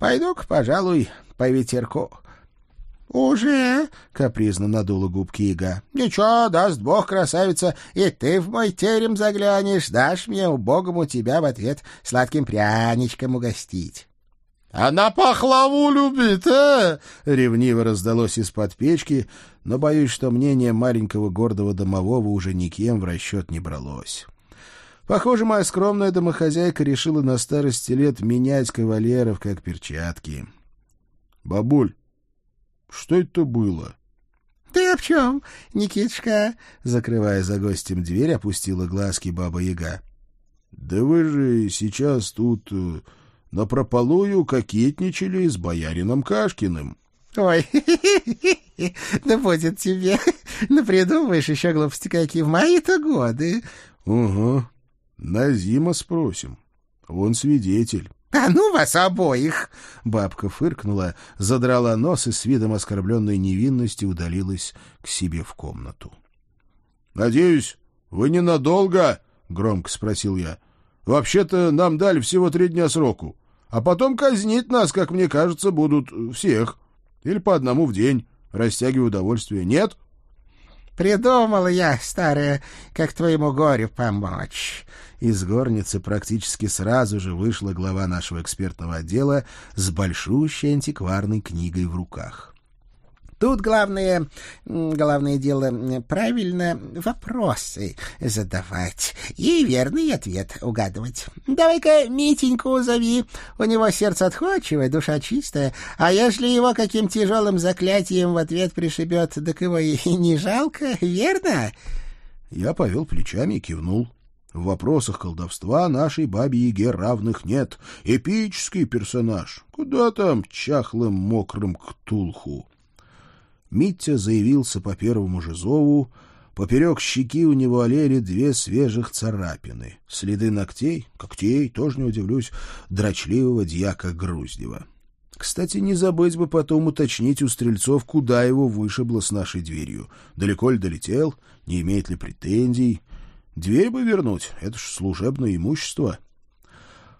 Пойду-ка, пожалуй, по ветерку. — Уже? — капризно надула губки Ига. — Ничего, даст бог, красавица, и ты в мой терем заглянешь, дашь мне убогому тебя в ответ сладким пряничком угостить. — Она пахлаву любит, а? — ревниво раздалось из-под печки, но боюсь, что мнение маленького гордого домового уже никем в расчет не бралось. Похоже, моя скромная домохозяйка решила на старости лет менять кавалеров как перчатки. — Бабуль, что это было? — Ты об чем, Никитушка? — закрывая за гостем дверь, опустила глазки баба-яга. — Да вы же сейчас тут э, напропалую кокетничали с боярином Кашкиным. — Ой, да будет тебе. Напридумаешь еще глупости какие в мои-то годы. — Угу, Назима спросим. Он свидетель. — А ну вас обоих! — бабка фыркнула, задрала нос и с видом оскорбленной невинности удалилась к себе в комнату. — Надеюсь, вы ненадолго? — громко спросил я. — Вообще-то нам дали всего три дня сроку. А потом казнить нас, как мне кажется, будут всех. Или по одному в день, растягивая удовольствие. Нет? — Придумала я, старая, как твоему горю помочь. Из горницы практически сразу же вышла глава нашего экспертного отдела с большущей антикварной книгой в руках. Тут главное, главное дело правильно вопросы задавать и верный ответ угадывать. Давай-ка Митеньку зови, у него сердце отходчивое, душа чистая, а если его каким тяжелым заклятием в ответ пришибет, так его и не жалко, верно? Я повел плечами и кивнул. В вопросах колдовства нашей бабе-яге равных нет. Эпический персонаж. Куда там чахлым мокрым ктулху? Митя заявился по первому же зову. Поперек щеки у него олели две свежих царапины. Следы ногтей, когтей, тоже не удивлюсь, дрочливого дьяка Груздева. Кстати, не забыть бы потом уточнить у стрельцов, куда его вышибло с нашей дверью. Далеко ли долетел, не имеет ли претензий. Дверь бы вернуть — это ж служебное имущество.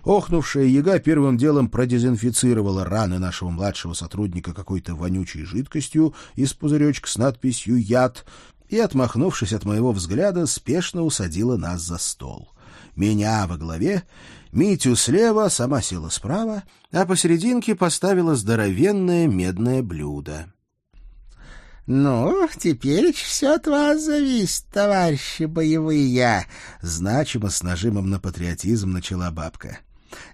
Охнувшая яга первым делом продезинфицировала раны нашего младшего сотрудника какой-то вонючей жидкостью из пузыречка с надписью «Яд» и, отмахнувшись от моего взгляда, спешно усадила нас за стол. Меня во главе, Митю слева, сама села справа, а посерединке поставила здоровенное медное блюдо. — Ну, теперь все от вас зависит, товарищи боевые, — значимо с нажимом на патриотизм начала бабка.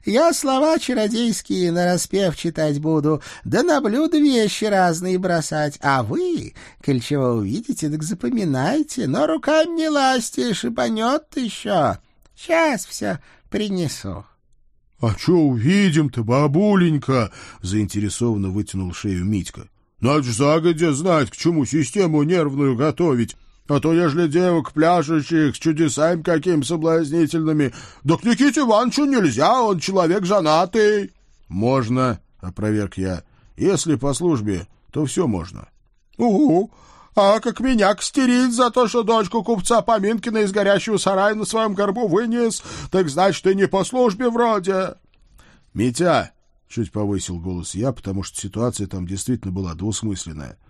Я слова чародейские нараспев читать буду, да на блюда вещи разные бросать. А вы, коль чего увидите, так запоминайте, но руками не лазьте, шипанет еще. Сейчас все принесу. — А что увидим-то, бабуленька? — заинтересованно вытянул шею Митька. — Надо ж загодя знать, к чему систему нервную готовить. А то, ежели девок пляшущих с чудесами какими соблазнительными, да к Никите Ивановичу нельзя, он человек женатый. — Можно, — опроверг я. — Если по службе, то все можно. — Угу. А как меня кстерить за то, что дочку купца Поминкина из горящего сарая на своем горбу вынес, так значит, ты не по службе вроде. — Митя, — чуть повысил голос я, потому что ситуация там действительно была двусмысленная, —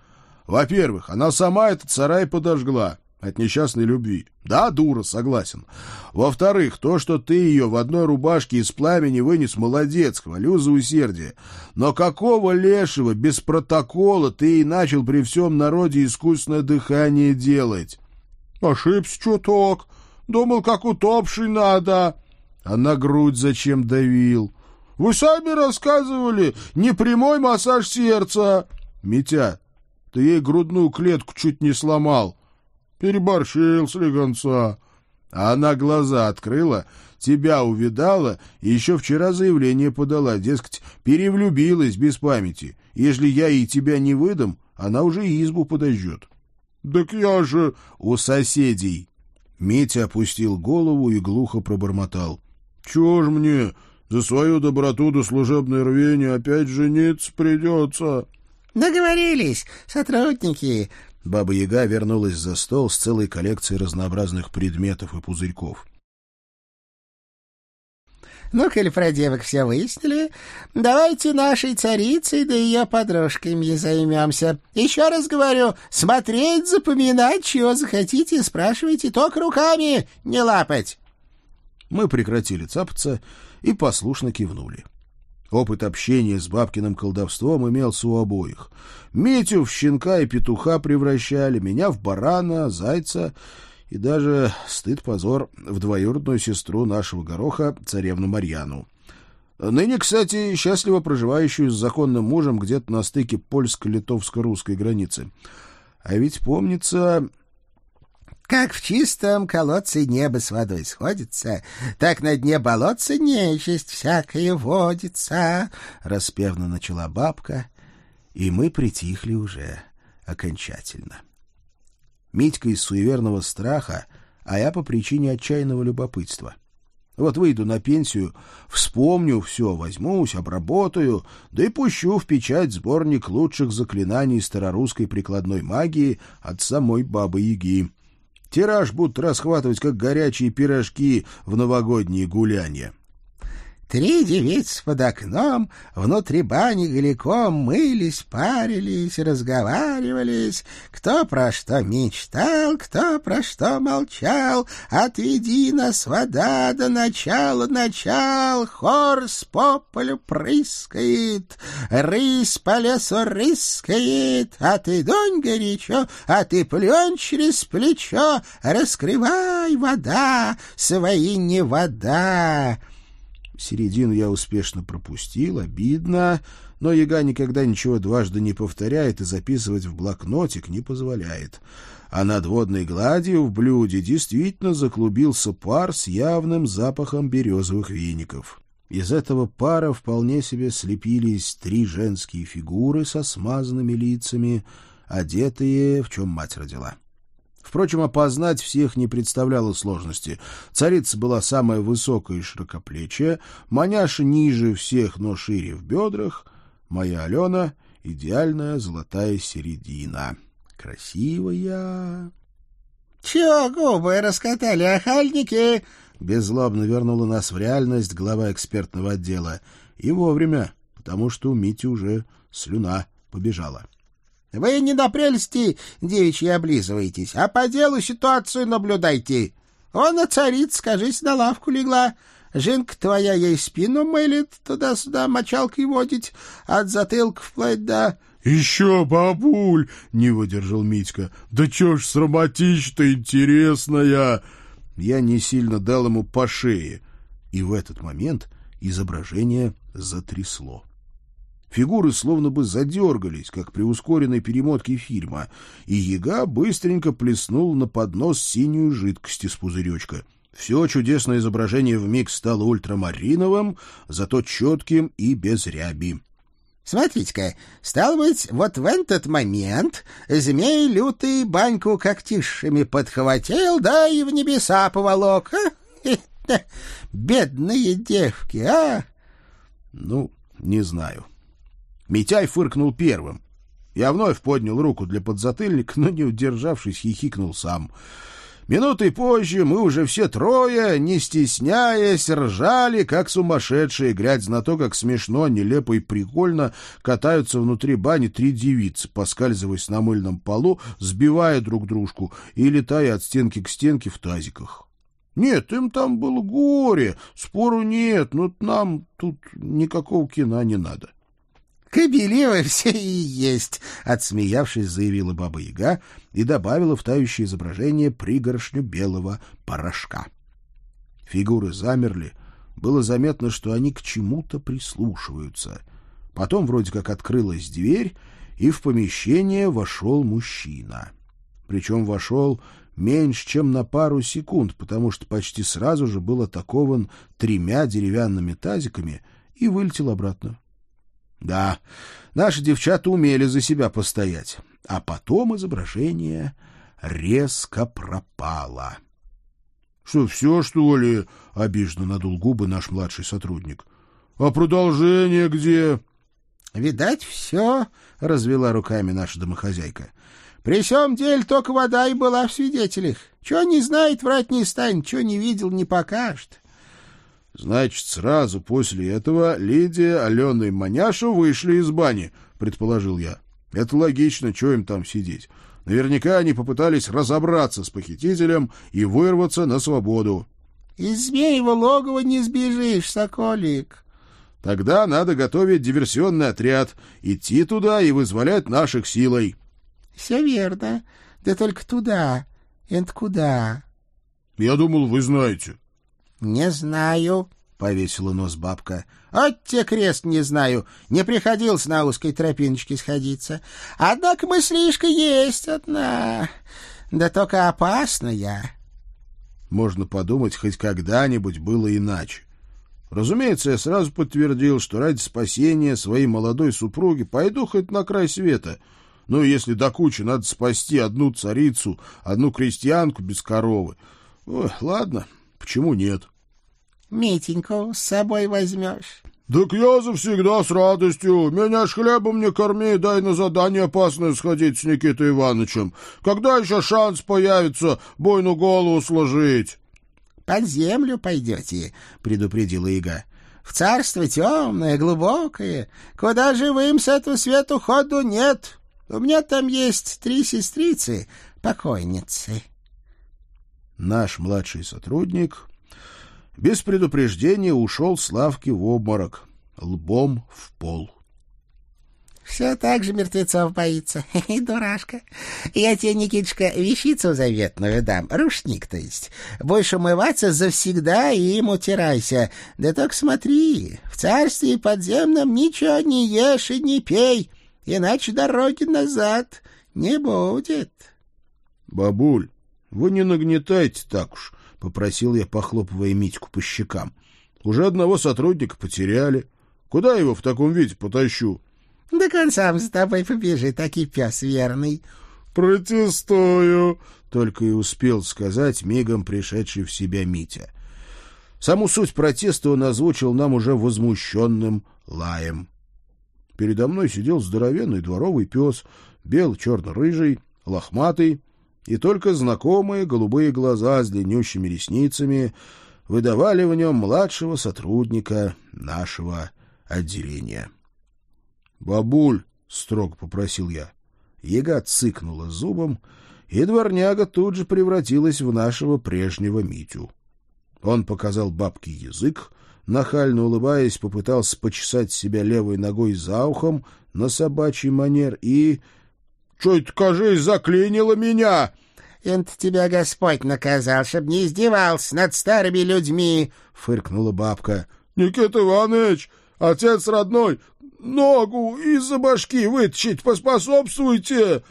во-первых, она сама этот сарай подожгла от несчастной любви. Да, дура, согласен. Во-вторых, то, что ты ее в одной рубашке из пламени вынес, молодец, хвалю за усердие. Но какого лешего без протокола ты и начал при всем народе искусственное дыхание делать? Ошибся чуток. Думал, как утопший надо. А на грудь зачем давил? Вы сами рассказывали, не прямой массаж сердца. Митя, ты ей грудную клетку чуть не сломал. Переборщил слегонца. А она глаза открыла, тебя увидала и еще вчера заявление подала, дескать, перевлюбилась без памяти. Если я ей тебя не выдам, она уже избу подожжет. — Так я же... — У соседей. Митя опустил голову и глухо пробормотал. — Чего ж мне за свою доброту до служебной рвения опять жениться придется? — Договорились, сотрудники. Баба-яга вернулась за стол с целой коллекцией разнообразных предметов и пузырьков. Ну, коль про девок все выяснили, давайте нашей царицей да ее подружками займемся. Еще раз говорю, смотреть, запоминать, чего захотите, спрашивайте, только руками не лапать. Мы прекратили цапаться и послушно кивнули. Опыт общения с бабкиным колдовством имелся у обоих. Митю в щенка и петуха превращали, меня в барана, зайца и даже, стыд-позор, в двоюродную сестру нашего гороха, царевну Марьяну. Ныне, кстати, счастливо проживающую с законным мужем где-то на стыке польско-литовско-русской границы. А ведь, помнится, как в чистом колодце небо с водой сходится, так на дне болотца нечисть всякая водится, — распевно начала бабка, и мы притихли уже окончательно. Митька из суеверного страха, а я по причине отчаянного любопытства. Вот выйду на пенсию, вспомню все, возьмусь, обработаю, да и пущу в печать сборник лучших заклинаний старорусской прикладной магии от самой Бабы-Яги. Тираж будут расхватывать, как горячие пирожки в новогодние гулянья. Три девицы под окном, внутри бани голиком мылись, парились, разговаривались. Кто про что мечтал, кто про что молчал. Отведи нас, вода, до начала начал. Хор с по полю прыскает, рысь по лесу рыскает. А ты, донь, горячо, а ты плюнь через плечо. Раскрывай, вода, свои не вода. Середину я успешно пропустил, обидно, но яга никогда ничего дважды не повторяет и записывать в блокнотик не позволяет. А над водной гладью в блюде действительно заклубился пар с явным запахом березовых веников. Из этого пара вполне себе слепились три женские фигуры со смазанными лицами, одетые, в чем мать родила. Впрочем, опознать всех не представляло сложности. Царица была самая высокая и широкоплечья, маняша ниже всех, но шире в бедрах, моя Алена — идеальная золотая середина. Красивая. Чего губы раскатали, охальники? Беззлобно вернула нас в реальность глава экспертного отдела. И вовремя, потому что у Мити уже слюна побежала. — Вы не на прелести девичьи облизываетесь, а по делу ситуацию наблюдайте. Он, а царица, скажись, на лавку легла. Жинка твоя ей спину мылит, туда-сюда мочалкой водить, от затылка вплоть до... — Еще, бабуль! — не выдержал Митька. — Да чё ж сработища-то интересная! Я не сильно дал ему по шее, и в этот момент изображение затрясло. Фигуры словно бы задергались, как при ускоренной перемотке фильма, и яга быстренько плеснул на поднос синюю жидкость из пузыречка. Все чудесное изображение вмиг стало ультрамариновым, зато четким и без ряби. Смотрите-ка, стал быть, вот в этот момент змей лютый баньку когтишами подхватил, да и в небеса поволок. А? Бедные девки, а? Ну, не знаю. Митяй фыркнул первым. Я вновь поднял руку для подзатыльника, но, не удержавшись, хихикнул сам. Минутой позже мы уже все трое, не стесняясь, ржали, как сумасшедшие, глядя на то, как смешно, нелепо и прикольно катаются внутри бани три девицы, поскальзываясь на мыльном полу, сбивая друг дружку и летая от стенки к стенке в тазиках. Нет, им там было горе, спору нет, но нам тут никакого кино не надо. — Кобели вы все и есть, — отсмеявшись, заявила Баба-Яга и добавила в тающее изображение пригоршню белого порошка. Фигуры замерли. Было заметно, что они к чему-то прислушиваются. Потом вроде как открылась дверь, и в помещение вошел мужчина. Причем вошел меньше, чем на пару секунд, потому что почти сразу же был атакован тремя деревянными тазиками и вылетел обратно. Да, наши девчата умели за себя постоять. А потом изображение резко пропало. — Что, все, что ли? — обиженно надул губы наш младший сотрудник. — А продолжение где? — Видать, все, — развела руками наша домохозяйка. — При всем деле только вода и была в свидетелях. Чего не знает, врать не станет, чего не видел, не покажет. Значит, сразу после этого Лидия, Алена и Маняша вышли из бани, предположил я. Это логично, что им там сидеть. Наверняка они попытались разобраться с похитителем и вырваться на свободу. — Из змеева логова не сбежишь, соколик. — Тогда надо готовить диверсионный отряд, идти туда и вызволять наших силой. — Все верно. Да только туда. Это куда? — Я думал, вы знаете. «Не знаю», — повесила нос бабка. «От те крест не знаю. Не приходилось на узкой тропиночке сходиться. Однако мыслишка есть одна, да только опасная». Можно подумать, хоть когда-нибудь было иначе. Разумеется, я сразу подтвердил, что ради спасения своей молодой супруги пойду хоть на край света. Ну, если до кучи надо спасти одну царицу, одну крестьянку без коровы. Ой, ладно, почему нет? Митеньку с собой возьмешь? — Так я завсегда с радостью. Меня ж хлебом не корми, дай на задание опасное сходить с Никитой Ивановичем. Когда еще шанс появится бойну голову сложить? — Под землю пойдете, — предупредила Ига. — В царство темное, глубокое, куда живым с этого свету ходу нет. У меня там есть три сестрицы, покойницы. Наш младший сотрудник без предупреждения ушел с лавки в обморок, лбом в пол. — Все так же мертвецов боится. Дурашка. Я тебе, Никитушка, вещицу заветную дам, рушник, то есть. Будешь умываться завсегда и им утирайся. Да только смотри, в царстве подземном ничего не ешь и не пей, иначе дороги назад не будет. — Бабуль, вы не нагнетайте так уж, попросил я, похлопывая Митьку по щекам. Уже одного сотрудника потеряли. Куда его в таком виде потащу? — Да концам с тобой побежит, таки пес верный. — Протестую, — только и успел сказать мигом пришедший в себя Митя. Саму суть протеста он озвучил нам уже возмущенным лаем. Передо мной сидел здоровенный дворовый пес, бел-черно-рыжий, лохматый, и только знакомые голубые глаза с длиннющими ресницами выдавали в нем младшего сотрудника нашего отделения. «Бабуль!» — строго попросил я. Яга цыкнула зубом, и дворняга тут же превратилась в нашего прежнего Митю. Он показал бабке язык, нахально улыбаясь, попытался почесать себя левой ногой за ухом на собачий манер и... — Что это, кажись, заклинило меня? — Это тебя Господь наказал, чтоб не издевался над старыми людьми, — фыркнула бабка. — Никита Иванович, отец родной, ногу из-за башки вытащить поспособствуйте.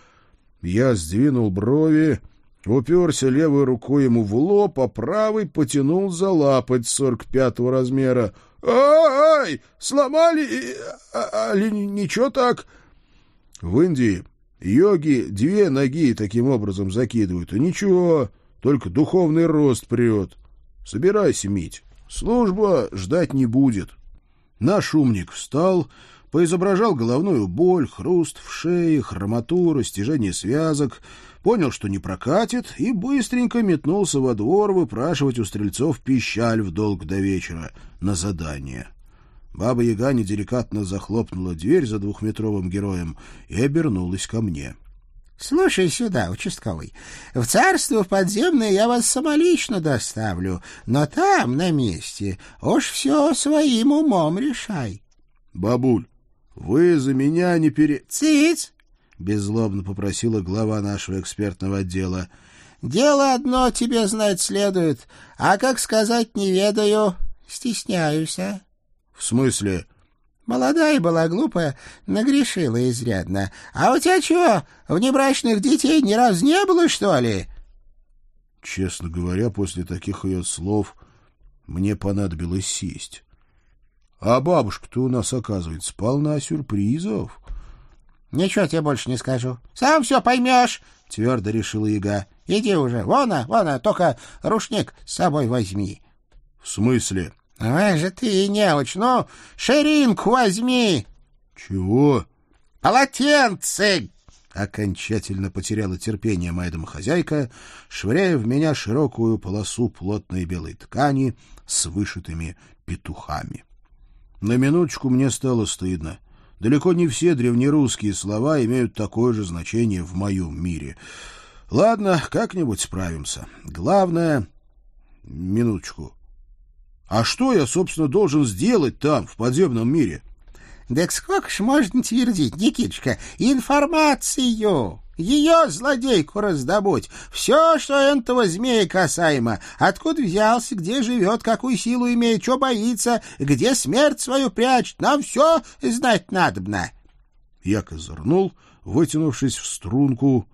Я сдвинул брови, уперся левой рукой ему в лоб, а правой потянул за лапоть сорок пятого размера. «Ай! Сломали? А, али ничего так?» В Индии йоги две ноги таким образом закидывают, и ничего, только духовный рост прет. Собирайся, Мить, служба ждать не будет. Наш умник встал поизображал головную боль, хруст в шее, хромоту, растяжение связок, понял, что не прокатит, и быстренько метнулся во двор выпрашивать у стрельцов пищаль в долг до вечера на задание. Баба-яга неделикатно захлопнула дверь за двухметровым героем и обернулась ко мне. — Слушай сюда, участковый, в царство подземное я вас самолично доставлю, но там, на месте, уж все своим умом решай. — Бабуль, вы за меня не пере... — Циц! — беззлобно попросила глава нашего экспертного отдела. — Дело одно тебе знать следует, а как сказать не ведаю, стесняюсь, а? — В смысле? — Молодая была глупая, нагрешила изрядно. А у тебя что, внебрачных детей ни разу не было, что ли? Честно говоря, после таких ее слов мне понадобилось сесть. А бабушка-то у нас, оказывается, полна сюрпризов. — Ничего тебе больше не скажу. Сам все поймешь, — твердо решила яга. — Иди уже, вон, вон, только рушник с собой возьми. — В смысле? — Ай же ты, неуч, ну, ширинку возьми. — Чего? — Полотенце! Окончательно потеряла терпение моя домохозяйка, швыряя в меня широкую полосу плотной белой ткани с вышитыми петухами. — на минуточку мне стало стыдно. Далеко не все древнерусские слова имеют такое же значение в моем мире. Ладно, как-нибудь справимся. Главное... Минуточку. А что я, собственно, должен сделать там, в подземном мире? — Так сколько ж можно твердить, Никиточка? Информацию! Ее, злодейку, раздобудь. Все, что этого змея касаемо. Откуда взялся, где живет, какую силу имеет, что боится, где смерть свою прячет. Нам все знать надобно. Я козырнул, вытянувшись в струнку,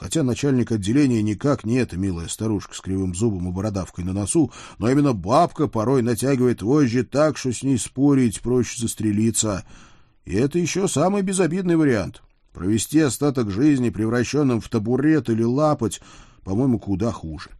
хотя начальник отделения никак не эта милая старушка с кривым зубом и бородавкой на носу, но именно бабка порой натягивает вожжи так, что с ней спорить проще застрелиться. И это еще самый безобидный вариант. Провести остаток жизни, превращенным в табурет или лапоть, по-моему, куда хуже.